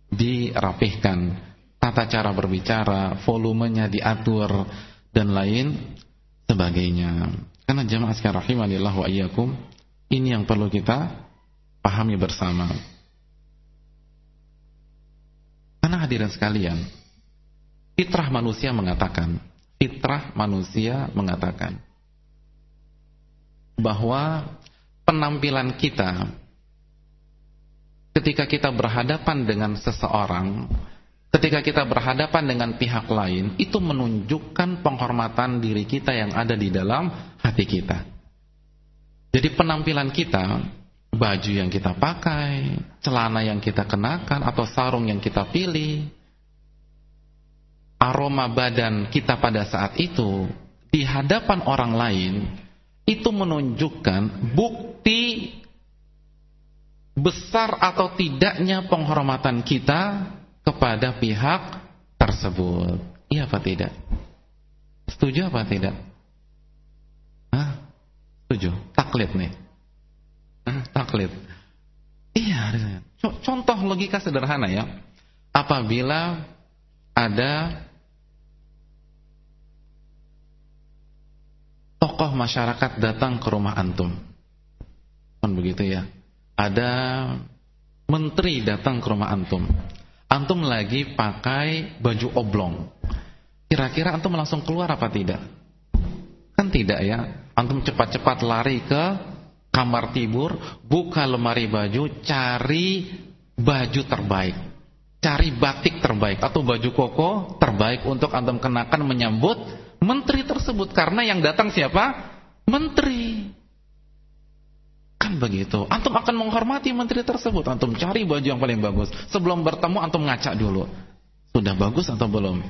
dirapihkan tata cara berbicara volumenya diatur dan lain sebagainya. Karena jemaah sekalian rahimanillah wa iyyakum, ini yang perlu kita pahami bersama. Karena hadirin sekalian, fitrah manusia mengatakan, fitrah manusia mengatakan bahwa penampilan kita ketika kita berhadapan dengan seseorang, ketika kita berhadapan dengan pihak lain, itu menunjukkan penghormatan diri kita yang ada di dalam hati kita. Jadi penampilan kita, baju yang kita pakai, celana yang kita kenakan, atau sarung yang kita pilih, aroma badan kita pada saat itu, di hadapan orang lain, itu menunjukkan bukti besar atau tidaknya penghormatan kita kepada pihak tersebut. Iya apa tidak? Setuju apa tidak? Hah? Setuju? Taklid nih. Hah? Taklid. Iya, contoh logika sederhana ya. Apabila ada tokoh masyarakat datang ke rumah antum. Kan begitu ya ada menteri datang ke rumah antum. Antum lagi pakai baju oblong. Kira-kira antum langsung keluar apa tidak? Kan tidak ya. Antum cepat-cepat lari ke kamar tidur, buka lemari baju, cari baju terbaik. Cari batik terbaik atau baju koko terbaik untuk antum kenakan menyambut menteri tersebut karena yang datang siapa? Menteri. Kan begitu. Antum akan menghormati menteri tersebut. Antum cari baju yang paling bagus. Sebelum bertemu antum ngaca dulu. Sudah bagus atau belum?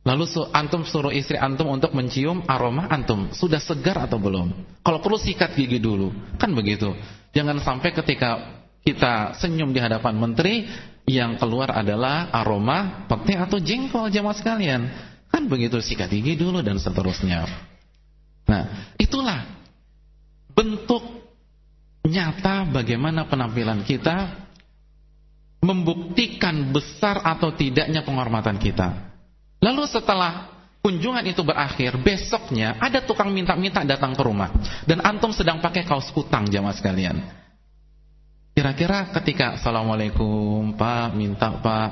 Lalu antum suruh istri antum untuk mencium aroma antum. Sudah segar atau belum? Kalau perlu sikat gigi dulu. Kan begitu. Jangan sampai ketika kita senyum di hadapan menteri yang keluar adalah aroma pete atau jengkol jamaah sekalian. Kan begitu sikat gigi dulu dan seterusnya. Nah, itulah bentuk nyata bagaimana penampilan kita membuktikan besar atau tidaknya penghormatan kita. Lalu setelah kunjungan itu berakhir, besoknya ada tukang minta-minta datang ke rumah dan antum sedang pakai kaos kutang jamaah sekalian. Kira-kira ketika Assalamualaikum Pak, minta Pak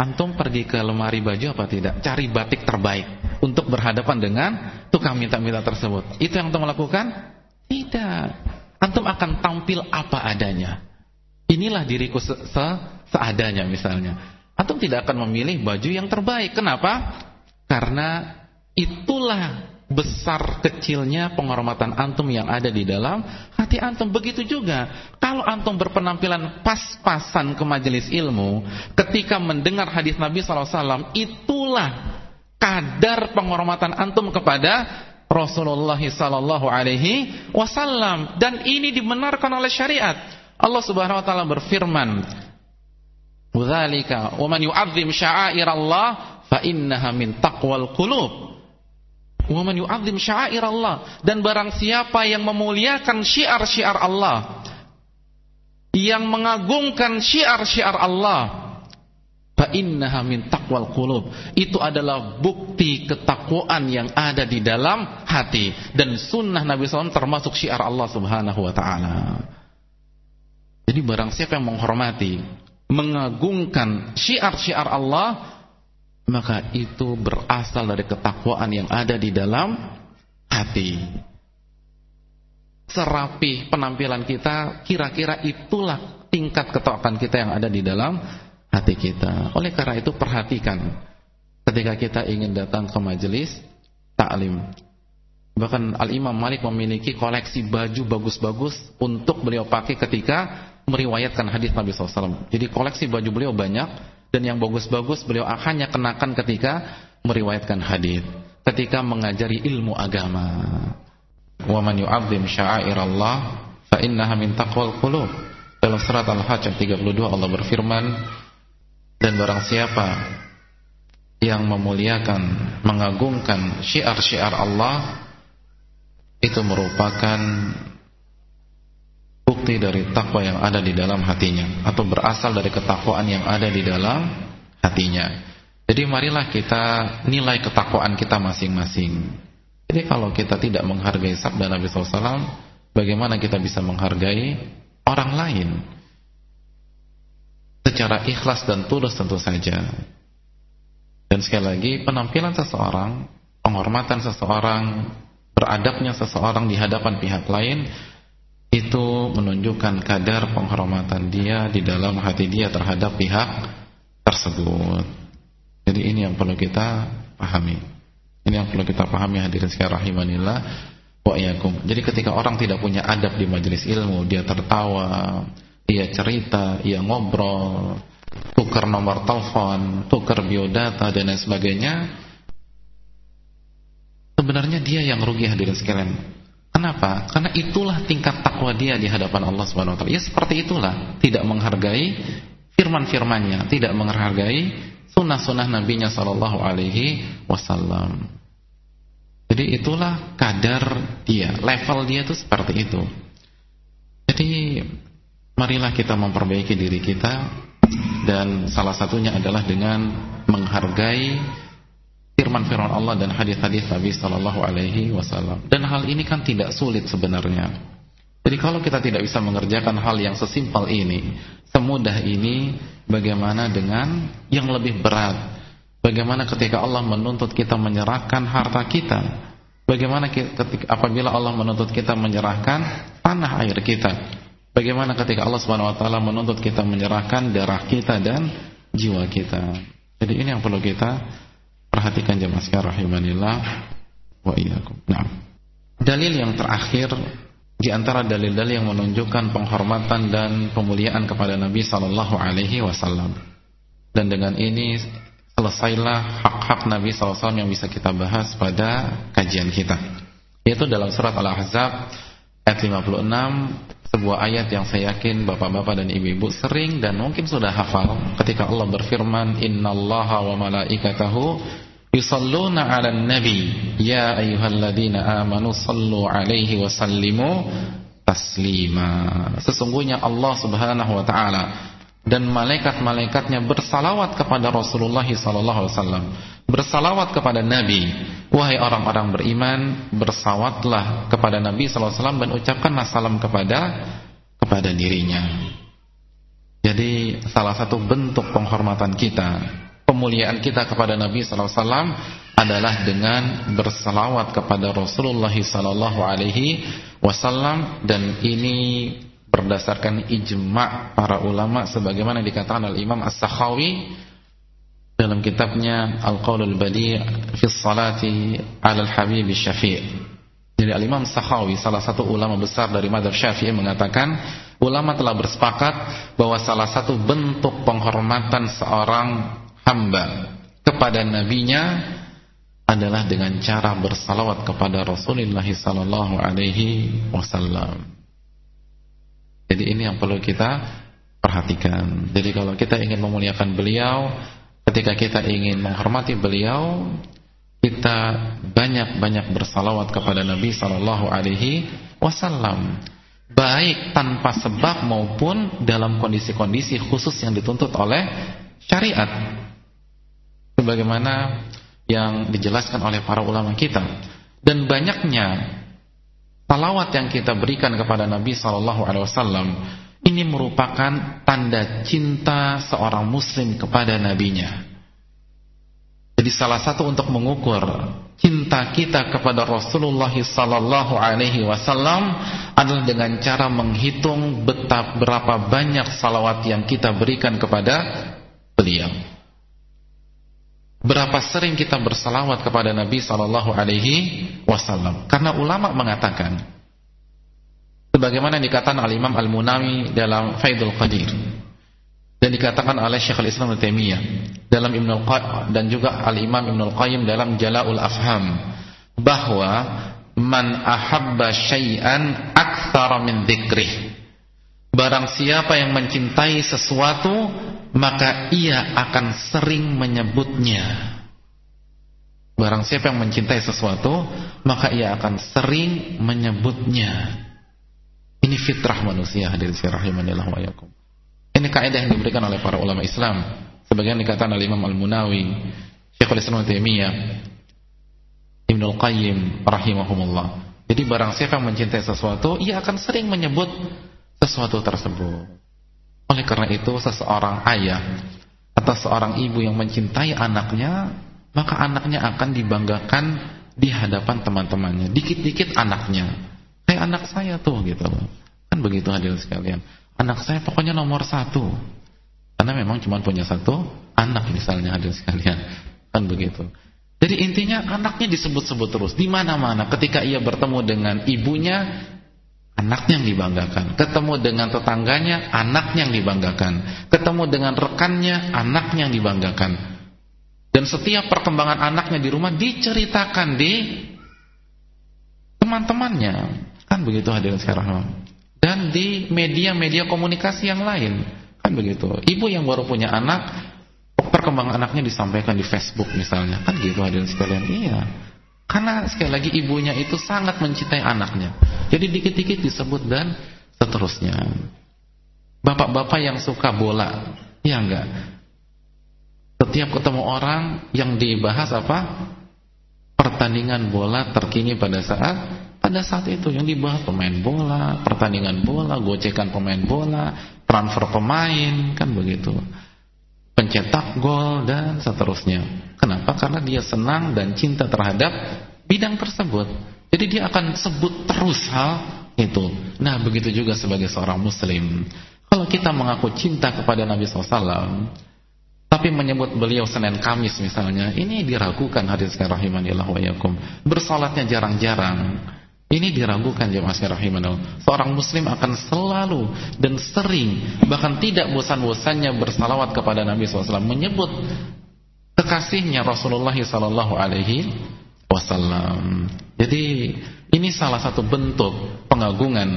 Antum pergi ke lemari baju apa tidak? Cari batik terbaik Untuk berhadapan dengan tukang minta-minta tersebut Itu yang antum lakukan? Tidak Antum akan tampil apa adanya. Inilah diriku se -se seadanya misalnya. Antum tidak akan memilih baju yang terbaik. Kenapa? Karena itulah besar kecilnya penghormatan antum yang ada di dalam hati antum. Begitu juga kalau antum berpenampilan pas-pasan ke majelis ilmu, ketika mendengar hadis Nabi SAW, itulah kadar penghormatan antum kepada Rasulullah sallallahu alaihi wasallam dan ini dibenarkan oleh syariat. Allah Subhanahu wa taala berfirman, "Dzalika wa man yu'azzim sya'airallah fa innaha min taqwal qulub." Wa man yu'azzim sya'airallah dan barang siapa yang memuliakan syiar-syiar Allah, yang mengagungkan syiar-syiar Allah, fa innaha min taqwal qulub. Itu adalah bukti ketakwaan yang ada di dalam hati dan sunnah Nabi SAW termasuk syiar Allah Subhanahu wa taala. Jadi barang siapa yang menghormati, mengagungkan syiar-syiar Allah, maka itu berasal dari ketakwaan yang ada di dalam hati. Serapi penampilan kita, kira-kira itulah tingkat ketakwaan kita yang ada di dalam hati kita. Oleh karena itu perhatikan ketika kita ingin datang ke majelis taklim. Bahkan Al-Imam Malik memiliki koleksi baju bagus-bagus untuk beliau pakai ketika meriwayatkan hadis Nabi SAW. Jadi koleksi baju beliau banyak dan yang bagus-bagus beliau hanya kenakan ketika meriwayatkan hadis, ketika mengajari ilmu agama. Wa man yu'azzim sya'airallah fa innaha min taqwal qulub. Dalam surat Al-Hajj 32 Allah berfirman, dan barang siapa yang memuliakan, mengagungkan syiar-syiar Allah itu merupakan bukti dari takwa yang ada di dalam hatinya atau berasal dari ketakwaan yang ada di dalam hatinya. Jadi marilah kita nilai ketakwaan kita masing-masing. Jadi kalau kita tidak menghargai sabda Nabi SAW, bagaimana kita bisa menghargai orang lain? Secara ikhlas dan tulus tentu saja. Dan sekali lagi penampilan seseorang, penghormatan seseorang, beradabnya seseorang di hadapan pihak lain itu menunjukkan kadar penghormatan dia di dalam hati dia terhadap pihak tersebut. Jadi ini yang perlu kita pahami. Ini yang perlu kita pahami hadirin sekalian rahimanillah wa iyyakum. Jadi ketika orang tidak punya adab di majelis ilmu, dia tertawa, ia cerita, ia ngobrol, tukar nomor telepon, tukar biodata dan lain sebagainya, sebenarnya dia yang rugi hadirin sekalian. Kenapa? Karena itulah tingkat takwa dia di hadapan Allah Subhanahu wa taala. Ya seperti itulah, tidak menghargai firman-firmannya, tidak menghargai sunnah-sunnah nabinya sallallahu alaihi wasallam. Jadi itulah kadar dia, level dia itu seperti itu. Jadi marilah kita memperbaiki diri kita dan salah satunya adalah dengan menghargai firman-firman Allah dan hadis-hadis Nabi sallallahu alaihi wasallam. Dan hal ini kan tidak sulit sebenarnya. Jadi kalau kita tidak bisa mengerjakan hal yang sesimpel ini, semudah ini, bagaimana dengan yang lebih berat? Bagaimana ketika Allah menuntut kita menyerahkan harta kita? Bagaimana ketika apabila Allah menuntut kita menyerahkan tanah air kita? Bagaimana ketika Allah Subhanahu wa taala menuntut kita menyerahkan darah kita dan jiwa kita? Jadi ini yang perlu kita Perhatikan jemaah sekalian rahimanillah wa iyyakum. Nah, dalil yang terakhir di antara dalil-dalil yang menunjukkan penghormatan dan pemuliaan kepada Nabi sallallahu alaihi wasallam. Dan dengan ini selesailah hak-hak Nabi wasallam yang bisa kita bahas pada kajian kita. Yaitu dalam surat Al-Ahzab ayat 56 sebuah ayat yang saya yakin bapak-bapak dan ibu-ibu sering dan mungkin sudah hafal ketika Allah berfirman innallaha wa malaikatahu yusalluna 'alan nabi. Ya ayyuhalladzina amanu sallu 'alaihi wa sallimu taslima. Sesungguhnya Allah Subhanahu wa taala dan malaikat-malaikatnya bersalawat kepada Rasulullah wasallam. Bersalawat kepada nabi. Wahai orang-orang beriman bersawatlah kepada nabi wasallam dan ucapkanlah salam kepada kepada dirinya. Jadi salah satu bentuk penghormatan kita pemuliaan kita kepada Nabi wasallam adalah dengan berselawat kepada Rasulullah wasallam. Dan ini berdasarkan ijma' para ulama sebagaimana dikatakan oleh Imam As-Sakhawi dalam kitabnya Al-Qaulul Badi' fi Salati 'ala Al-Habib Syafi'. Jadi Al-Imam Sakhawi salah satu ulama besar dari madhab Syafi'i mengatakan ulama telah bersepakat bahwa salah satu bentuk penghormatan seorang hamba kepada nabinya adalah dengan cara bersalawat kepada Rasulullah sallallahu alaihi wasallam. Jadi ini yang perlu kita perhatikan. Jadi kalau kita ingin memuliakan beliau, ketika kita ingin menghormati beliau, kita banyak-banyak bersalawat kepada Nabi sallallahu alaihi wasallam. Baik tanpa sebab maupun dalam kondisi-kondisi khusus yang dituntut oleh syariat sebagaimana yang dijelaskan oleh para ulama kita dan banyaknya salawat yang kita berikan kepada Nabi sallallahu alaihi wasallam ini merupakan tanda cinta seorang muslim kepada nabinya. Jadi salah satu untuk mengukur cinta kita kepada Rasulullah sallallahu alaihi wasallam adalah dengan cara menghitung betapa berapa banyak salawat yang kita berikan kepada beliau. Berapa sering kita bersalawat kepada Nabi Sallallahu Alaihi Wasallam? Karena ulama mengatakan, sebagaimana dikatakan al Imam Al Munawi dalam Faidul Qadir dan dikatakan oleh Syekhul Islam Ibnu Taimiyah dalam Ibnu dan juga Al Imam Ibnu Qayyim dalam Jala'ul Afham bahwa man ahabba syai'an aktsara min dzikrih Barang siapa yang mencintai sesuatu Maka ia akan sering menyebutnya. Barang siapa yang mencintai sesuatu Maka ia akan sering menyebutnya. Ini fitrah manusia hadirin rahimanillah wa yakum Ini kaidah yang diberikan oleh para ulama Islam. Sebagian dikatakan oleh Imam Al-Munawi Syekhul Islam Taimiyah Ibnu Al-Qayyim rahimahumullah. Jadi barang siapa yang mencintai sesuatu Ia akan sering menyebut sesuatu tersebut. Oleh karena itu seseorang ayah atau seorang ibu yang mencintai anaknya, maka anaknya akan dibanggakan di hadapan teman-temannya. Dikit-dikit anaknya, kayak anak saya tuh gitu. Kan begitu hadirin sekalian. Anak saya pokoknya nomor satu. Karena memang cuma punya satu anak misalnya hadirin sekalian. Kan begitu. Jadi intinya anaknya disebut-sebut terus di mana-mana. Ketika ia bertemu dengan ibunya, anaknya yang dibanggakan. Ketemu dengan tetangganya, anaknya yang dibanggakan. Ketemu dengan rekannya, anaknya yang dibanggakan. Dan setiap perkembangan anaknya di rumah diceritakan di teman-temannya. Kan begitu hadirin sekarang. Dan di media-media komunikasi yang lain. Kan begitu. Ibu yang baru punya anak perkembangan anaknya disampaikan di Facebook misalnya. Kan gitu hadirin sekalian. Iya. Karena sekali lagi ibunya itu sangat mencintai anaknya. Jadi dikit-dikit disebut dan seterusnya. Bapak-bapak yang suka bola, ya enggak? Setiap ketemu orang yang dibahas apa? Pertandingan bola terkini pada saat pada saat itu yang dibahas pemain bola, pertandingan bola, gocekan pemain bola, transfer pemain, kan begitu pencetak gol dan seterusnya. Kenapa? Karena dia senang dan cinta terhadap bidang tersebut. Jadi dia akan sebut terus hal itu. Nah, begitu juga sebagai seorang muslim. Kalau kita mengaku cinta kepada Nabi SAW, tapi menyebut beliau Senin Kamis misalnya, ini diragukan hadis rahimanillah wa yakum. Bersalatnya jarang-jarang. Ini diragukan jemaah sekalian Seorang muslim akan selalu dan sering bahkan tidak bosan-bosannya bersalawat kepada Nabi SAW menyebut kekasihnya Rasulullah SAW alaihi wasallam. Jadi ini salah satu bentuk pengagungan,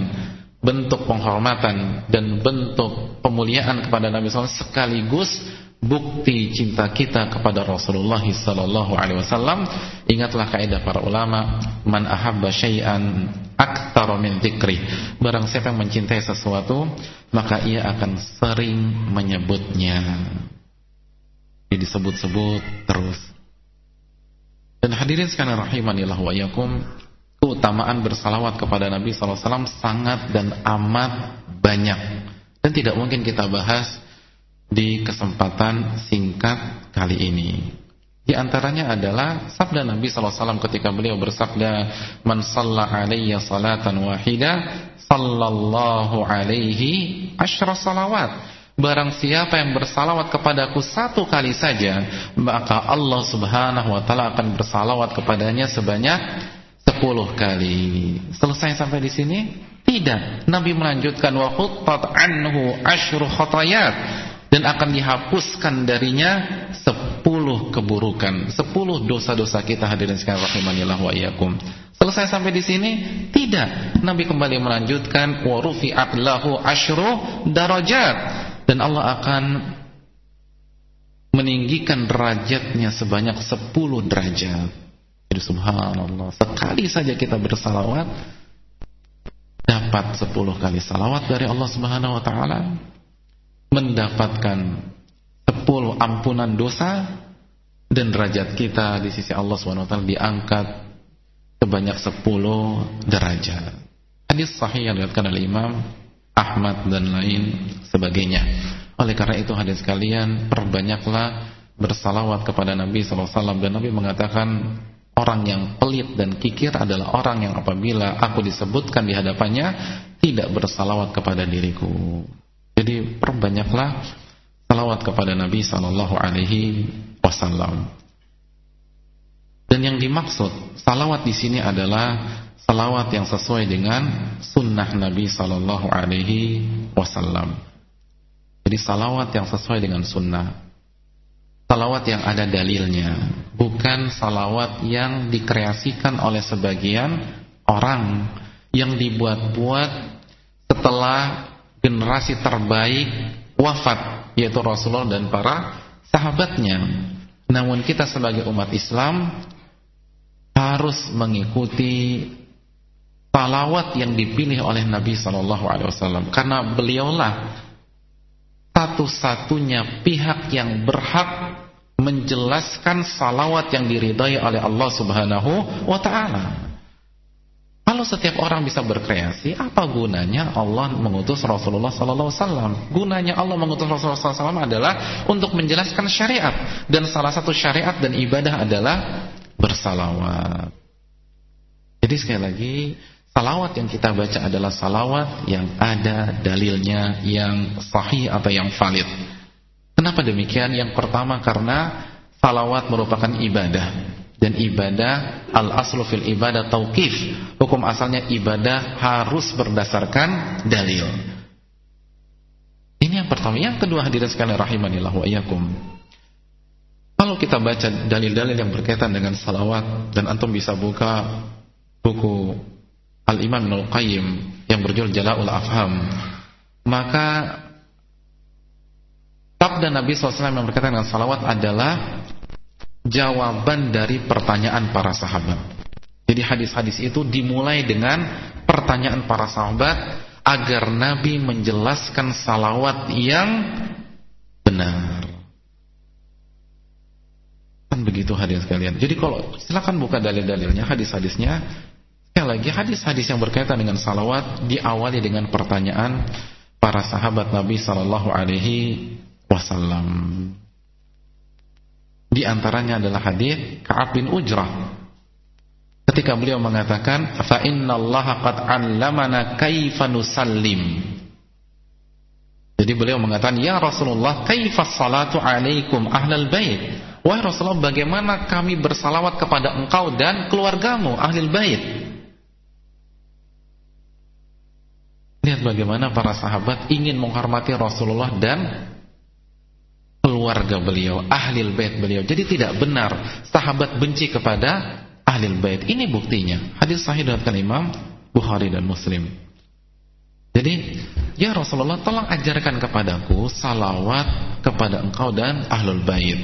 bentuk penghormatan dan bentuk pemuliaan kepada Nabi SAW sekaligus bukti cinta kita kepada Rasulullah sallallahu alaihi wasallam. Ingatlah kaidah para ulama man ahabba syai'an aktsara min dzikri barang siapa yang mencintai sesuatu maka ia akan sering menyebutnya disebut-sebut terus dan hadirin sekalian rahimanillah wa yakum keutamaan bersalawat kepada Nabi wasallam sangat dan amat banyak dan tidak mungkin kita bahas di kesempatan singkat kali ini. Di antaranya adalah sabda Nabi SAW ketika beliau bersabda, "Man shalla alayya salatan wahida, sallallahu alaihi asyra salawat." Barang siapa yang bersalawat kepadaku satu kali saja, maka Allah Subhanahu wa taala akan bersalawat kepadanya sebanyak sepuluh kali. Selesai sampai di sini? Tidak. Nabi melanjutkan wa khuttat anhu asyru khatayat dan akan dihapuskan darinya sepuluh keburukan, sepuluh dosa-dosa kita hadirin sekalian rahimanillah wa iyyakum. Selesai sampai di sini? Tidak. Nabi kembali melanjutkan wa rufi'at lahu asyru darajat dan Allah akan meninggikan derajatnya sebanyak sepuluh derajat. Jadi subhanallah, sekali saja kita bersalawat dapat sepuluh kali salawat dari Allah Subhanahu wa taala mendapatkan sepuluh ampunan dosa dan derajat kita di sisi Allah SWT diangkat sebanyak sepuluh derajat. Hadis sahih yang dikatakan oleh Imam Ahmad dan lain sebagainya. Oleh karena itu hadis kalian perbanyaklah bersalawat kepada Nabi SAW dan Nabi mengatakan orang yang pelit dan kikir adalah orang yang apabila aku disebutkan di hadapannya tidak bersalawat kepada diriku. Jadi perbanyaklah salawat kepada Nabi Sallallahu Alaihi Wasallam. Dan yang dimaksud salawat di sini adalah salawat yang sesuai dengan sunnah Nabi Sallallahu Alaihi Wasallam. Jadi salawat yang sesuai dengan sunnah. Salawat yang ada dalilnya, bukan salawat yang dikreasikan oleh sebagian orang yang dibuat-buat setelah generasi terbaik wafat yaitu Rasulullah dan para sahabatnya. Namun kita sebagai umat Islam harus mengikuti salawat yang dipilih oleh Nabi Shallallahu Alaihi Wasallam karena beliaulah satu-satunya pihak yang berhak menjelaskan salawat yang diridhai oleh Allah Subhanahu wa taala. Kalau setiap orang bisa berkreasi, apa gunanya Allah mengutus Rasulullah sallallahu alaihi wasallam? Gunanya Allah mengutus Rasulullah sallallahu alaihi wasallam adalah untuk menjelaskan syariat dan salah satu syariat dan ibadah adalah bersalawat. Jadi sekali lagi, salawat yang kita baca adalah salawat yang ada dalilnya yang sahih atau yang valid. Kenapa demikian? Yang pertama karena salawat merupakan ibadah dan ibadah al-aslu fil ibadah tauqif. Hukum asalnya ibadah harus berdasarkan dalil. Ini yang pertama. Yang kedua hadirin sekalian rahimanillah wa iyyakum. Kalau kita baca dalil-dalil yang berkaitan dengan salawat dan antum bisa buka buku Al-Imam Ibnu Qayyim yang berjudul Jala'ul Afham, maka sabda Nabi SAW yang berkaitan dengan salawat adalah jawaban dari pertanyaan para sahabat. Jadi hadis-hadis itu dimulai dengan pertanyaan para sahabat agar Nabi menjelaskan salawat yang benar. Kan begitu hadis sekalian. Jadi kalau silakan buka dalil-dalilnya, hadis-hadisnya. Sekali lagi hadis-hadis yang berkaitan dengan salawat diawali dengan pertanyaan para sahabat Nabi Sallallahu Alaihi Wasallam. Di antaranya adalah hadis Ka'ab bin Ujrah. Ketika beliau mengatakan, "Fa innallaha qad 'allamana kaifa nusallim." Jadi beliau mengatakan, "Ya Rasulullah, kaifa salatu 'alaikum ahlal bait?" Wahai Rasulullah, bagaimana kami bersalawat kepada engkau dan keluargamu, ahlul bait? Lihat bagaimana para sahabat ingin menghormati Rasulullah dan keluarga beliau, ahli bait beliau. Jadi tidak benar sahabat benci kepada ahli bait. Ini buktinya. Hadis sahih dari Imam Bukhari dan Muslim. Jadi, ya Rasulullah tolong ajarkan kepadaku salawat kepada engkau dan ahlul bait.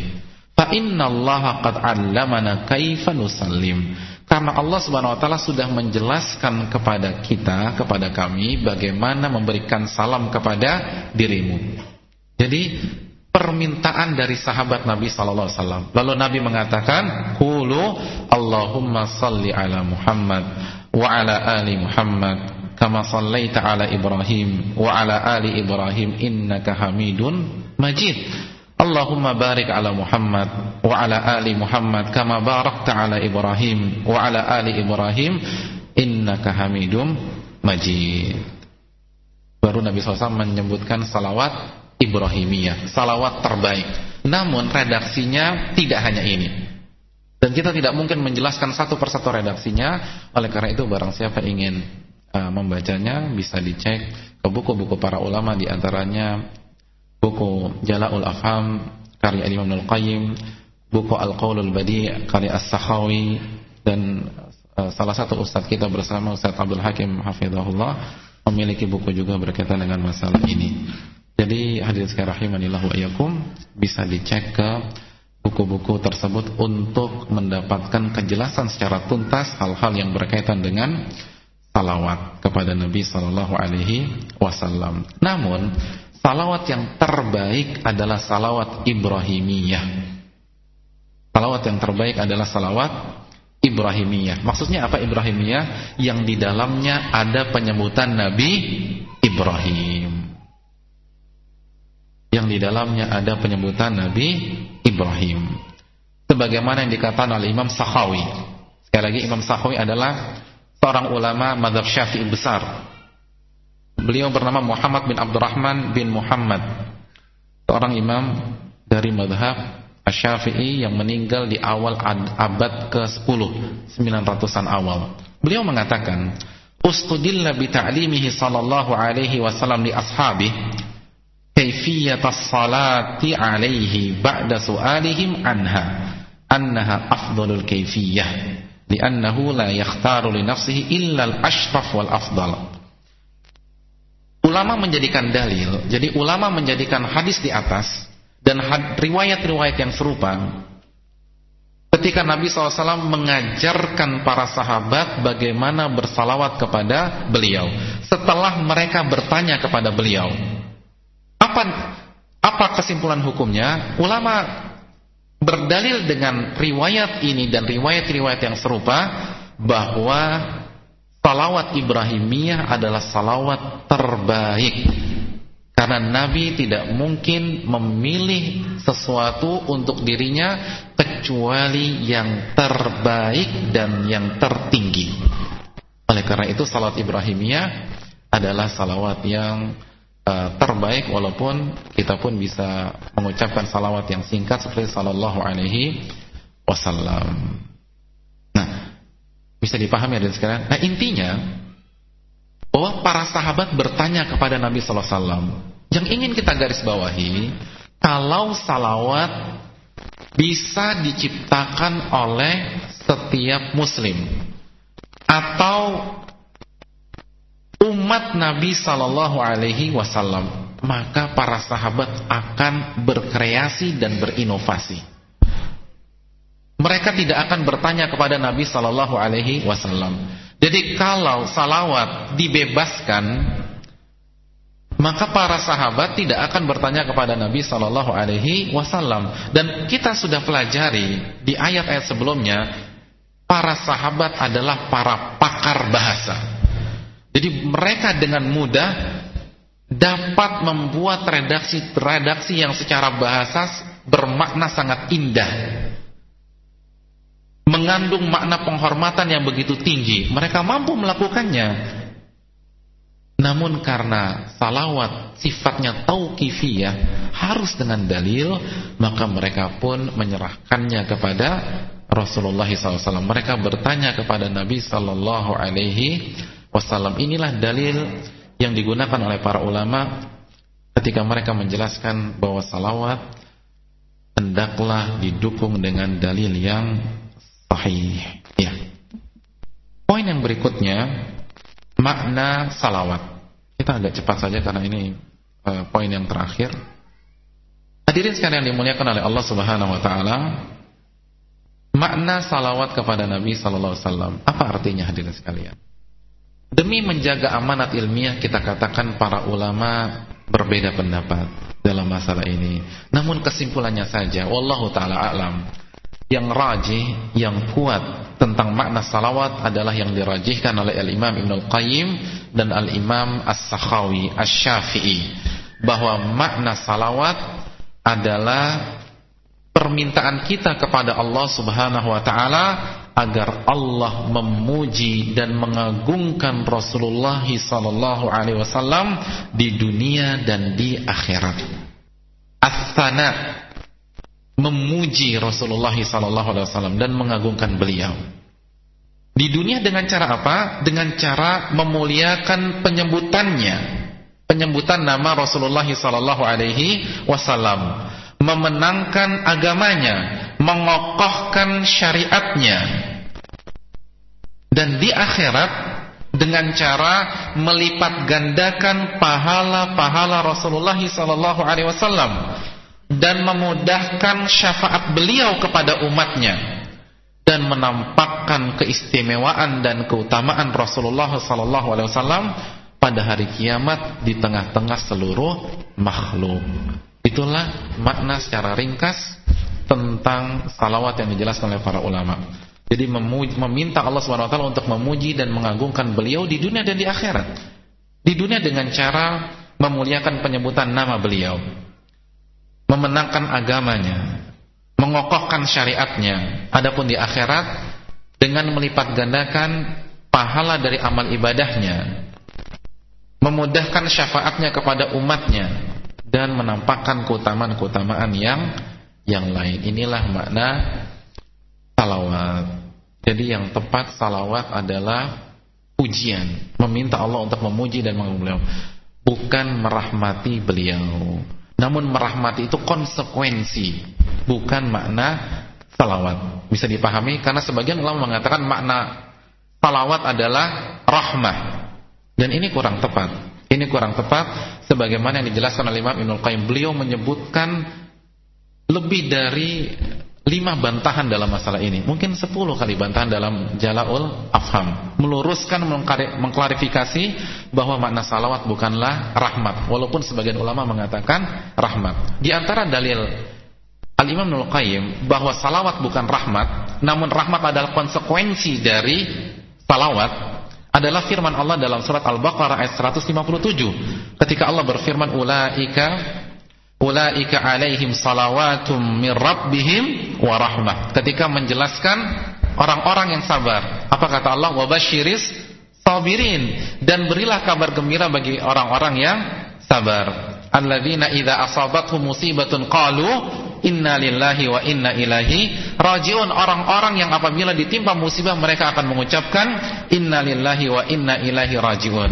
Fa innallaha qad 'allamana kaifa nusallim. Karena Allah Subhanahu wa taala sudah menjelaskan kepada kita, kepada kami bagaimana memberikan salam kepada dirimu. Jadi permintaan dari sahabat Nabi sallallahu alaihi wasallam. Lalu Nabi mengatakan, "Qulu Allahumma salli ala Muhammad wa ala ali Muhammad kama sallaita ala Ibrahim wa ala ali Ibrahim innaka Hamidun Majid." Allahumma barik ala Muhammad wa ala ali Muhammad kama barakta ala Ibrahim wa ala ali Ibrahim innaka Hamidum Majid. Baru Nabi SAW menyebutkan salawat Ibrahimiyah, salawat terbaik. Namun redaksinya tidak hanya ini. Dan kita tidak mungkin menjelaskan satu persatu redaksinya. Oleh karena itu barang siapa ingin uh, membacanya bisa dicek ke buku-buku para ulama di antaranya buku Jala'ul Afham karya Imam Al Qayyim, buku Al-Qaulul Badi karya As-Sakhawi dan uh, salah satu ustaz kita bersama Ustaz Abdul Hakim hafizahullah memiliki buku juga berkaitan dengan masalah ini. Jadi hadirin sekalian rahimanillah wa iyyakum bisa dicek ke buku-buku tersebut untuk mendapatkan kejelasan secara tuntas hal-hal yang berkaitan dengan salawat kepada Nabi sallallahu alaihi wasallam. Namun, salawat yang terbaik adalah salawat Ibrahimiyah. Salawat yang terbaik adalah salawat Ibrahimiyah. Maksudnya apa Ibrahimiyah? Yang di dalamnya ada penyebutan Nabi Ibrahim yang di dalamnya ada penyebutan Nabi Ibrahim. Sebagaimana yang dikatakan oleh Imam Sakhawi. Sekali lagi Imam Sakhawi adalah seorang ulama madhab syafi'i besar. Beliau bernama Muhammad bin Abdurrahman bin Muhammad. Seorang imam dari madhab Syafi'i yang meninggal di awal abad ke-10, 900-an awal. Beliau mengatakan, "Ustudilla bi ta'limihi sallallahu alaihi wasallam li ashabi kaifiyatas salati alaihi ba'da su'alihim anha annaha afdalul kaifiyah li'annahu la yakhtaru li nafsihi illa al-ashraf wal afdal ulama menjadikan dalil jadi ulama menjadikan hadis di atas dan riwayat-riwayat yang serupa ketika Nabi SAW mengajarkan para sahabat bagaimana bersalawat kepada beliau setelah mereka bertanya kepada beliau apa apa kesimpulan hukumnya? Ulama berdalil dengan riwayat ini dan riwayat-riwayat yang serupa bahwa salawat Ibrahimiyah adalah salawat terbaik karena Nabi tidak mungkin memilih sesuatu untuk dirinya kecuali yang terbaik dan yang tertinggi oleh karena itu salawat Ibrahimiyah adalah salawat yang uh, terbaik walaupun kita pun bisa mengucapkan salawat yang singkat seperti sallallahu alaihi wasallam. Bisa dipahami ya sekarang. Nah, intinya bahwa para sahabat bertanya kepada Nabi sallallahu alaihi wasallam. Yang ingin kita garis bawahi, kalau salawat bisa diciptakan oleh setiap muslim atau umat Nabi Sallallahu Alaihi Wasallam maka para sahabat akan berkreasi dan berinovasi. Mereka tidak akan bertanya kepada Nabi Sallallahu Alaihi Wasallam. Jadi kalau salawat dibebaskan, maka para sahabat tidak akan bertanya kepada Nabi Sallallahu Alaihi Wasallam. Dan kita sudah pelajari di ayat-ayat sebelumnya, para sahabat adalah para pakar bahasa. Jadi mereka dengan mudah dapat membuat redaksi-redaksi yang secara bahasa bermakna sangat indah. Mengandung makna penghormatan yang begitu tinggi. Mereka mampu melakukannya. Namun karena salawat sifatnya tauqifiyah harus dengan dalil, maka mereka pun menyerahkannya kepada Rasulullah SAW. Mereka bertanya kepada Nabi Sallallahu Alaihi wasallam. Inilah dalil yang digunakan oleh para ulama ketika mereka menjelaskan bahwa salawat hendaklah didukung dengan dalil yang sahih. Ya. Poin yang berikutnya makna salawat. Kita agak cepat saja karena ini uh, poin yang terakhir. Hadirin sekalian dimuliakan oleh Allah Subhanahu wa taala, makna salawat kepada Nabi sallallahu alaihi wasallam. Apa artinya hadirin sekalian? Demi menjaga amanat ilmiah kita katakan para ulama berbeda pendapat dalam masalah ini. Namun kesimpulannya saja, wallahu taala alam. Yang rajih, yang kuat tentang makna salawat adalah yang dirajihkan oleh Al-Imam Ibn Al-Qayyim dan Al-Imam As-Sakhawi As-Syafi'i bahwa makna salawat adalah permintaan kita kepada Allah Subhanahu wa taala agar Allah memuji dan mengagungkan Rasulullah sallallahu alaihi wasallam di dunia dan di akhirat. As-sana memuji Rasulullah wasallam dan mengagungkan beliau. Di dunia dengan cara apa? Dengan cara memuliakan penyebutannya. Penyebutan nama Rasulullah wasallam, memenangkan agamanya, mengokohkan syariatnya dan di akhirat dengan cara melipat gandakan pahala-pahala Rasulullah wasallam dan memudahkan syafaat beliau kepada umatnya dan menampakkan keistimewaan dan keutamaan Rasulullah wasallam pada hari kiamat di tengah-tengah seluruh makhluk. Itulah makna secara ringkas tentang salawat yang dijelaskan oleh para ulama. Jadi meminta Allah SWT untuk memuji dan mengagungkan beliau di dunia dan di akhirat. Di dunia dengan cara memuliakan penyebutan nama beliau. Memenangkan agamanya. Mengokohkan syariatnya. Adapun di akhirat dengan melipat gandakan pahala dari amal ibadahnya. Memudahkan syafaatnya kepada umatnya dan menampakkan keutamaan-keutamaan yang yang lain. Inilah makna salawat. Jadi yang tepat salawat adalah pujian, meminta Allah untuk memuji dan mengagumi beliau, bukan merahmati beliau. Namun merahmati itu konsekuensi, bukan makna salawat. Bisa dipahami karena sebagian ulama mengatakan makna salawat adalah rahmah. Dan ini kurang tepat. Ini kurang tepat sebagaimana yang dijelaskan oleh Imam Ibnu Qayyim. Beliau menyebutkan lebih dari lima bantahan dalam masalah ini. Mungkin sepuluh kali bantahan dalam Jalaul Afham. Meluruskan mengklarifikasi bahwa makna salawat bukanlah rahmat. Walaupun sebagian ulama mengatakan rahmat. Di antara dalil Al-Imam Nul Qayyim bahwa salawat bukan rahmat namun rahmat adalah konsekuensi dari salawat adalah firman Allah dalam surat Al-Baqarah ayat 157 ketika Allah berfirman ulaika ulaika alaihim salawatum mir rabbihim wa rahmah. Ketika menjelaskan orang-orang yang sabar apa kata Allah? Wabasyiris sabirin. Dan berilah kabar gembira bagi orang-orang yang sabar. Alladzina idza asabatuhum musibatun qalu inna lillahi wa inna ilahi rajiun. Orang-orang yang apabila ditimpa musibah mereka akan mengucapkan inna lillahi wa inna ilahi rajiun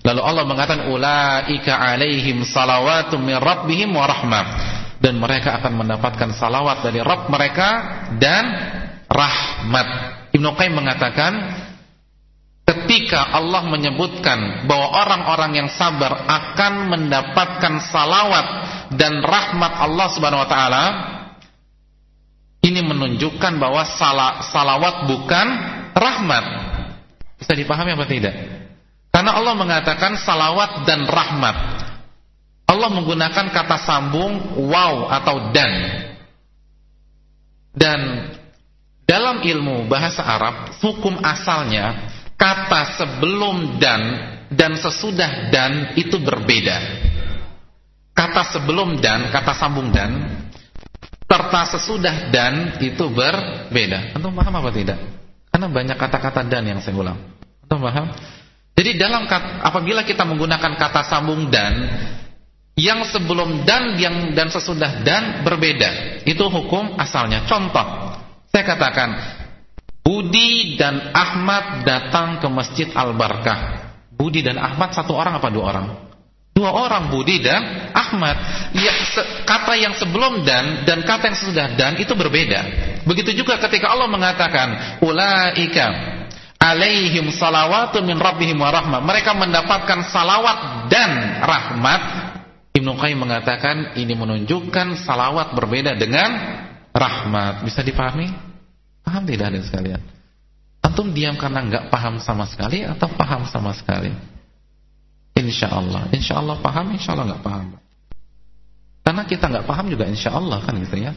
lalu Allah mengatakan ulaika alaihim salawatun min rabbihim wa rahmah dan mereka akan mendapatkan salawat dari Rabb mereka dan rahmat Ibnu Qayyim mengatakan ketika Allah menyebutkan bahwa orang-orang yang sabar akan mendapatkan salawat dan rahmat Allah Subhanahu wa taala ini menunjukkan bahwa sala, salawat bukan rahmat. Bisa dipahami apa tidak? Karena Allah mengatakan salawat dan rahmat. Allah menggunakan kata sambung wow atau dan. Dan dalam ilmu bahasa Arab, hukum asalnya kata sebelum dan dan sesudah dan itu berbeda kata sebelum dan, kata sambung dan serta sesudah dan itu berbeda. Antum paham apa tidak? Karena banyak kata-kata dan yang saya ulang. Antum paham? Jadi dalam kata, apabila kita menggunakan kata sambung dan yang sebelum dan yang dan sesudah dan berbeda. Itu hukum asalnya. Contoh, saya katakan Budi dan Ahmad datang ke Masjid Al-Barkah. Budi dan Ahmad satu orang apa dua orang? Dua orang Budi dan Ahmad. Ya, kata yang sebelum dan dan kata yang sesudah dan itu berbeda. Begitu juga ketika Allah mengatakan ulaika alaihim salawatun min rabbihim wa rahmah. Mereka mendapatkan salawat dan rahmat. Ibnu Qayyim mengatakan ini menunjukkan salawat berbeda dengan rahmat. Bisa dipahami? Paham tidak ada sekalian? Antum diam karena enggak paham sama sekali atau paham sama sekali? Insya Allah, insya Allah paham, insya Allah nggak paham. Karena kita nggak paham juga insya Allah kan gitu ya.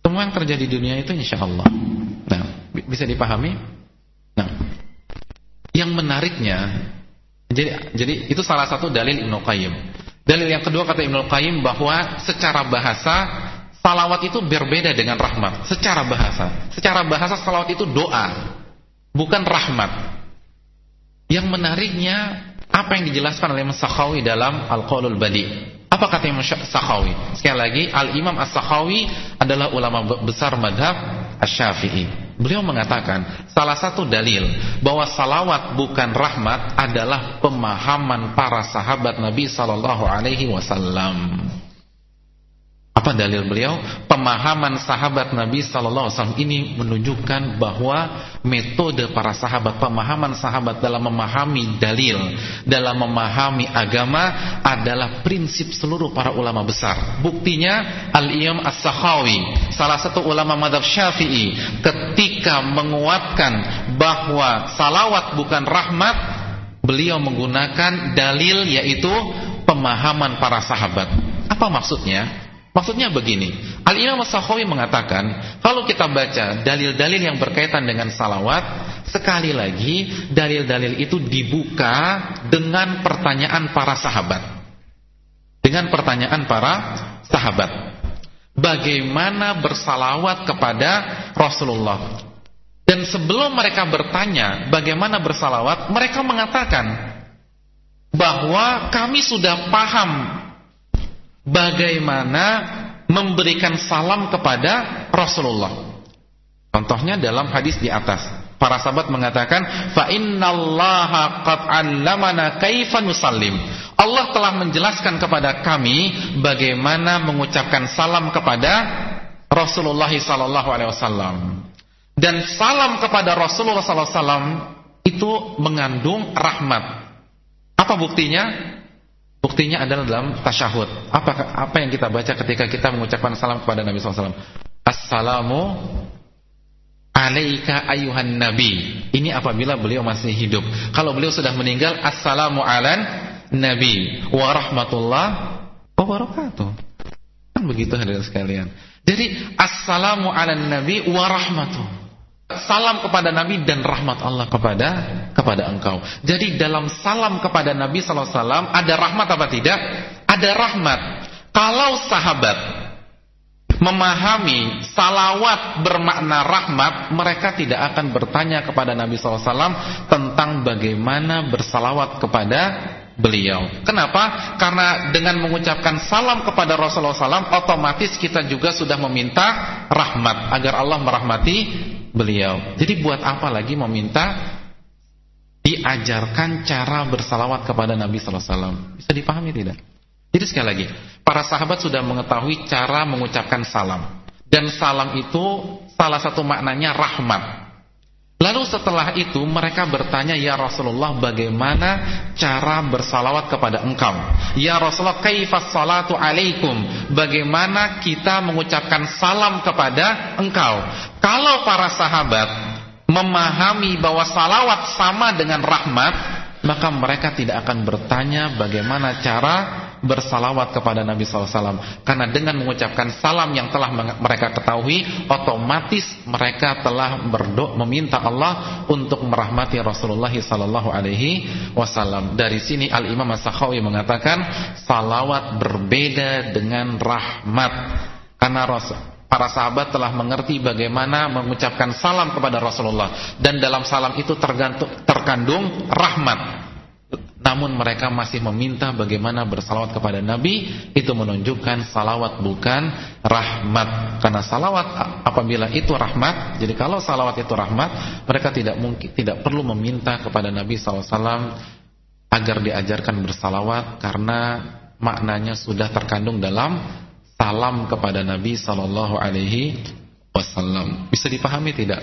Semua yang terjadi di dunia itu insya Allah. Nah, bisa dipahami? Nah, yang menariknya, jadi jadi itu salah satu dalil Ibnu Qayyim. Dalil yang kedua kata Ibnu Qayyim bahwa secara bahasa salawat itu berbeda dengan rahmat. Secara bahasa, secara bahasa salawat itu doa, bukan rahmat. Yang menariknya apa yang dijelaskan oleh Imam Sakhawi dalam Al-Qaulul Badi? Apa kata Imam Sakhawi? Sekali lagi, Al-Imam As-Sakhawi adalah ulama besar madhab Asy-Syafi'i. Beliau mengatakan, salah satu dalil bahwa salawat bukan rahmat adalah pemahaman para sahabat Nabi sallallahu alaihi wasallam. Apa dalil beliau? Pemahaman sahabat Nabi sallallahu alaihi wasallam ini menunjukkan bahwa metode para sahabat, pemahaman sahabat dalam memahami dalil, dalam memahami agama adalah prinsip seluruh para ulama besar. Buktinya Al-Imam As-Sakhawi, salah satu ulama madhab Syafi'i, ketika menguatkan bahwa salawat bukan rahmat, beliau menggunakan dalil yaitu pemahaman para sahabat. Apa maksudnya? Maksudnya begini, Al-Imam As-Sakhawi mengatakan, kalau kita baca dalil-dalil yang berkaitan dengan salawat, sekali lagi dalil-dalil itu dibuka dengan pertanyaan para sahabat. Dengan pertanyaan para sahabat. Bagaimana bersalawat kepada Rasulullah? Dan sebelum mereka bertanya bagaimana bersalawat, mereka mengatakan bahwa kami sudah paham bagaimana memberikan salam kepada Rasulullah. Contohnya dalam hadis di atas, para sahabat mengatakan, "Fa innallaha qad 'allamana kaifa nusallim." Allah telah menjelaskan kepada kami bagaimana mengucapkan salam kepada Rasulullah sallallahu alaihi wasallam. Dan salam kepada Rasulullah sallallahu alaihi wasallam itu mengandung rahmat. Apa buktinya? Buktinya adalah dalam tasyahud. Apa apa yang kita baca ketika kita mengucapkan salam kepada Nabi SAW? Assalamu alaika ayuhan nabi. Ini apabila beliau masih hidup. Kalau beliau sudah meninggal, assalamu alan nabi wa rahmatullah wa barakatuh. Kan begitu hadirin sekalian. Jadi assalamu alan nabi wa rahmatuh. Salam kepada Nabi dan rahmat Allah kepada kepada engkau. Jadi dalam salam kepada Nabi sallallahu alaihi wasallam ada rahmat apa tidak? Ada rahmat. Kalau sahabat memahami salawat bermakna rahmat, mereka tidak akan bertanya kepada Nabi SAW tentang bagaimana bersalawat kepada beliau. Kenapa? Karena dengan mengucapkan salam kepada Rasulullah SAW, otomatis kita juga sudah meminta rahmat agar Allah merahmati beliau. Jadi buat apa lagi meminta diajarkan cara bersalawat kepada Nabi SAW? Bisa dipahami tidak? Jadi sekali lagi, para sahabat sudah mengetahui cara mengucapkan salam. Dan salam itu salah satu maknanya rahmat. Lalu setelah itu mereka bertanya Ya Rasulullah bagaimana cara bersalawat kepada engkau? Ya Rasulullah kaifas salatu alaikum? Bagaimana kita mengucapkan salam kepada engkau? Kalau para sahabat memahami bahwa salawat sama dengan rahmat Maka mereka tidak akan bertanya bagaimana cara bersalawat kepada Nabi SAW karena dengan mengucapkan salam yang telah mereka ketahui otomatis mereka telah berdoa meminta Allah untuk merahmati Rasulullah SAW dari sini Al Imam As-Sakhawi mengatakan salawat berbeda dengan rahmat. Karena Rasul para sahabat telah mengerti bagaimana mengucapkan salam kepada Rasulullah. Dan dalam salam itu terkandung rahmat namun mereka masih meminta bagaimana bersalawat kepada Nabi. Itu menunjukkan salawat bukan rahmat. Karena salawat apabila itu rahmat jadi kalau salawat itu rahmat mereka tidak mungkin tidak perlu meminta kepada Nabi SAW agar diajarkan bersalawat karena maknanya sudah terkandung dalam salam kepada Nabi Wasallam. Bisa dipahami tidak?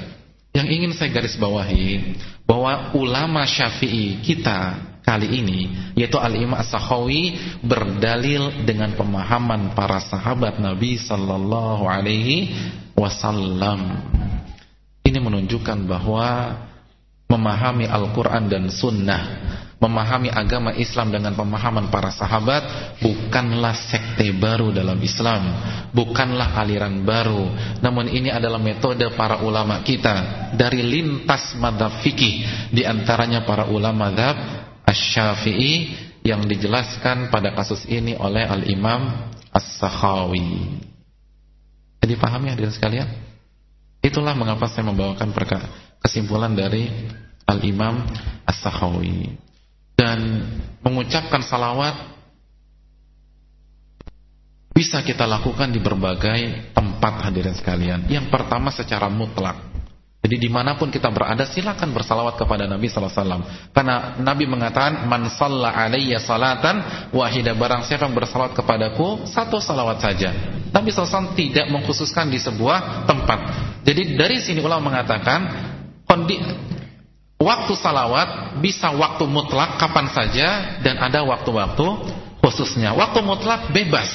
Yang ingin saya garis bawahi bahwa ulama Syafi'i kita kali ini yaitu Al-Imam As-Sakhawi berdalil dengan pemahaman para sahabat Nabi sallallahu alaihi wasallam. Ini menunjukkan bahwa memahami Al-Qur'an dan sunnah, memahami agama Islam dengan pemahaman para sahabat bukanlah sekte baru dalam Islam, bukanlah aliran baru, namun ini adalah metode para ulama kita dari lintas madhab fikih di antaranya para ulama madhab Asy-Syafi'i yang dijelaskan pada kasus ini oleh Al-Imam As-Sakhawi. Jadi pahami hadirin sekalian? Itulah mengapa saya membawakan kesimpulan dari Al-Imam As-Sakhawi. Dan mengucapkan salawat bisa kita lakukan di berbagai tempat hadirin sekalian. Yang pertama secara mutlak. Jadi di mana pun kita berada silakan bersalawat kepada Nabi Sallallahu Alaihi Wasallam. Karena Nabi mengatakan man salla alayya salatan wahida barang siapa yang bersalawat kepadaku satu salawat saja. Nabi SAW tidak mengkhususkan di sebuah tempat. Jadi dari sini ulama mengatakan kondi, waktu salawat bisa waktu mutlak kapan saja dan ada waktu-waktu khususnya. Waktu mutlak bebas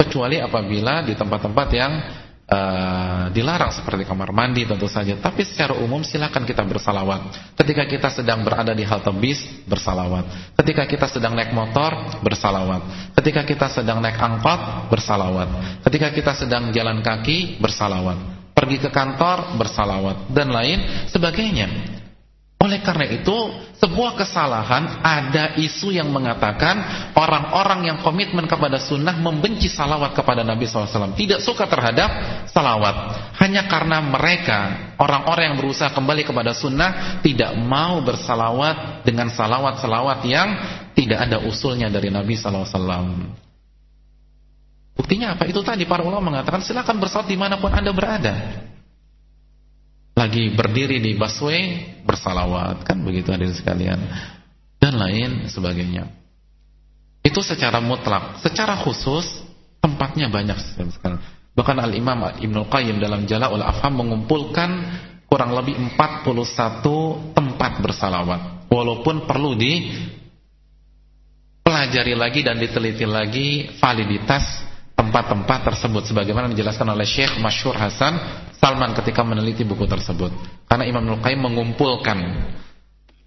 kecuali apabila di tempat-tempat yang uh, dilarang seperti kamar mandi tentu saja. Tapi secara umum silakan kita bersalawat. Ketika kita sedang berada di halte bis bersalawat. Ketika kita sedang naik motor bersalawat. Ketika kita sedang naik angkot bersalawat. Ketika kita sedang jalan kaki bersalawat. Pergi ke kantor bersalawat. Dan lain sebagainya oleh karena itu, sebuah kesalahan ada isu yang mengatakan orang-orang yang komitmen kepada sunnah membenci salawat kepada Nabi SAW. Tidak suka terhadap salawat. Hanya karena mereka, orang-orang yang berusaha kembali kepada sunnah, tidak mau bersalawat dengan salawat-salawat yang tidak ada usulnya dari Nabi SAW. Buktinya apa? Itu tadi para ulama mengatakan silakan bersalawat di mana pun anda berada lagi berdiri di busway bersalawat kan begitu hadirin sekalian dan lain sebagainya. Itu secara mutlak secara khusus tempatnya banyak sekali bahkan al-imam Ibnu Qayyim dalam Jala'ul Afham mengumpulkan kurang lebih 41 tempat bersalawat. Walaupun perlu di pelajari lagi dan diteliti lagi validitas tempat-tempat tersebut. Sebagaimana dijelaskan oleh Syekh Masyhur Hasan Salman ketika meneliti buku tersebut. Karena Imam Nuqaim mengumpulkan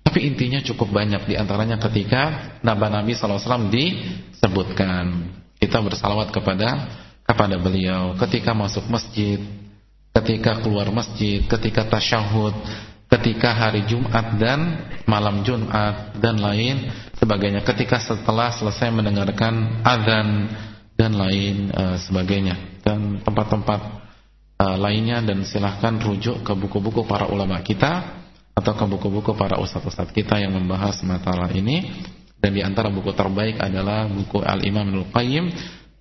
tapi intinya cukup banyak di antaranya ketika Nabi SAW disebutkan kita bersalawat kepada kepada beliau ketika masuk masjid ketika keluar masjid, ketika tasyahud, ketika hari Jumat dan malam Jumat dan lain sebagainya. Ketika setelah selesai mendengarkan azan dan lain uh, sebagainya dan tempat-tempat uh, lainnya dan silahkan rujuk ke buku-buku para ulama kita atau ke buku-buku para ustadz-ustadz kita yang membahas masalah ini. Dan di antara buku terbaik adalah buku Al-Imam Al-Qayyim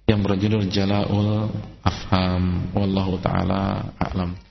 yang berjudul Jala'ul Afham. Wallahu taala a'lam